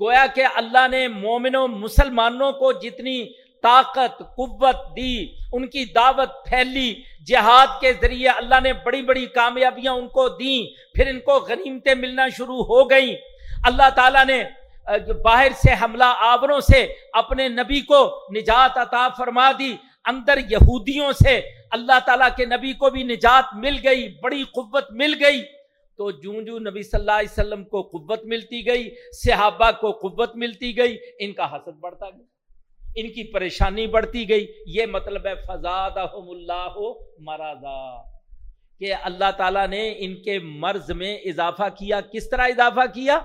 گویا کہ اللہ نے مومنوں، مسلمانوں کو جتنی طاقت، قوت دی، ان کی دعوت پھیلی، جہاد کے ذریعے اللہ نے بڑی بڑی کامیابیاں ان کو دیں، پھر ان کو غنیمتیں ملنا شروع ہو گئیں۔ اللہ تعالیٰ نے باہر سے حملہ آوروں سے اپنے نبی کو نجات عطا فرما دی، اندر یہودیوں سے اللہ تعالیٰ کے نبی کو بھی نجات مل گئی، بڑی قوت مل گئی۔ تو جوں جوں نبی صلی اللہ علیہ وسلم کو قوت ملتی گئی، صحابہ کو قوت ملتی گئی، ان کا حسد بڑھتا گیا۔ ان کی پریشانی بڑھتی گئی۔ یہ مطلب ہے فضاد اللہ مرضا۔ کہ اللہ تعالیٰ نے ان کے مرض میں اضافہ کیا، کس طرح اضافہ کیا؟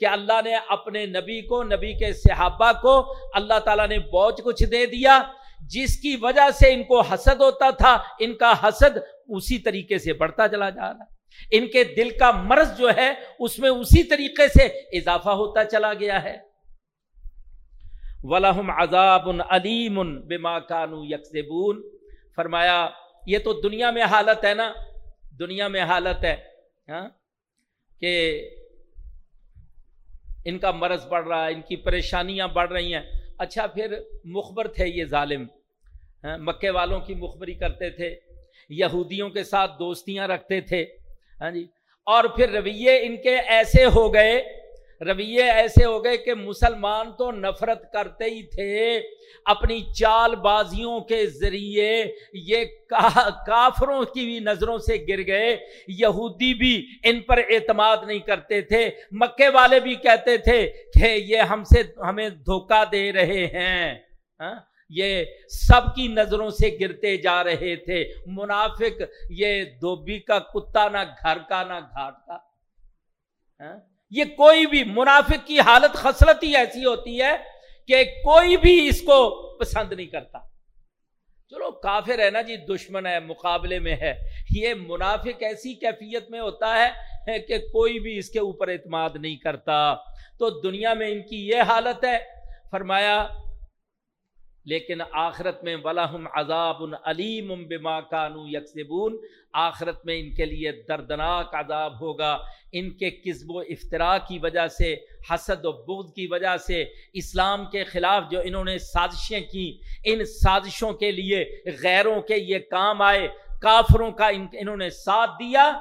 کہ اللہ نے اپنے نبی کو، نبی کے صحابہ کو اللہ تعالیٰ نے بہت کچھ دے دیا، جس کی وجہ سے ان کو حسد ہوتا تھا، ان کا حسد اسی طریقے سے بڑھتا چلا جا رہا ان کے دل کا مرض جو ہے، اس میں اسی طریقے سے اضافہ ہوتا چلا گیا ہے۔ ولاحم عذاب علیم بما کانو یکسبون فرمایا، یہ تو دنیا میں حالت ہے نا۔ دنیا میں حالت ہے ہاں کہ ان کا مرض بڑھ رہا ہے، ان کی پریشانیاں بڑھ رہی ہیں۔ اچھا پھر مخبر تھے یہ ظالم۔ ہاں، مکے والوں کی مخبری کرتے تھے، یہودیوں کے ساتھ دوستیاں رکھتے تھے۔ ہاں جی اور پھر رویے ان کے ایسے ہو گئے رویے ایسے ہو گئے کہ مسلمان تو نفرت کرتے ہی تھے، اپنی چال بازیوں کے ذریعے یہ کافروں کی بھی نظروں سے گر گئے۔ یہودی بھی ان پر اعتماد نہیں کرتے تھے۔ مکے والے بھی کہتے تھے کہ یہ ہم سے ہمیں دھوکہ دے رہے ہیں۔ ہاں؟ یہ سب کی نظروں سے گرتے جا رہے تھے۔ منافق، یہ دھوبی کا، کتا نہ گھر کا، نہ گھاٹ کا۔ ہاں؟ یہ کوئی بھی منافق کی حالت خصلت ہی ایسی ہوتی ہے کہ کوئی بھی اس کو پسند نہیں کرتا۔ چلو، کافر ہے نا جی دشمن ہے، مقابلے میں ہے۔ یہ منافق ایسی کیفیت میں ہوتا ہے کہ کوئی بھی اس کے اوپر اعتماد نہیں کرتا۔ تو دنیا میں ان کی یہ حالت ہے۔ فرمایا لیکن آخرت میں ولاحم عذاب علیم بما کانو یکسبون آخرت میں ان کے لیے دردناک عذاب ہوگا۔ ان کے قزب و افطرا کی وجہ سے، حسد و بغض کی وجہ سے، اسلام کے خلاف جو انہوں نے سازشیں کی، ان سازشوں کے لیے غیروں کے یہ کام آئے، کافروں کا انہوں نے ساتھ دیا،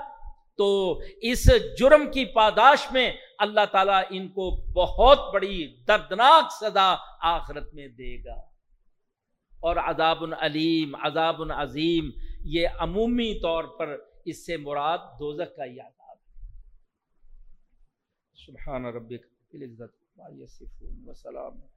تو اس جرم کی پاداش میں اللہ تعالیٰ ان کو بہت بڑی دردناک سزا آخرت میں دے گا۔ اور عذاب العلیم عذاب العظیم یہ عمومی طور پر اس سے مراد دوزک کا ہی عذاب ہے۔ سبحان ربک العزت وسلام۔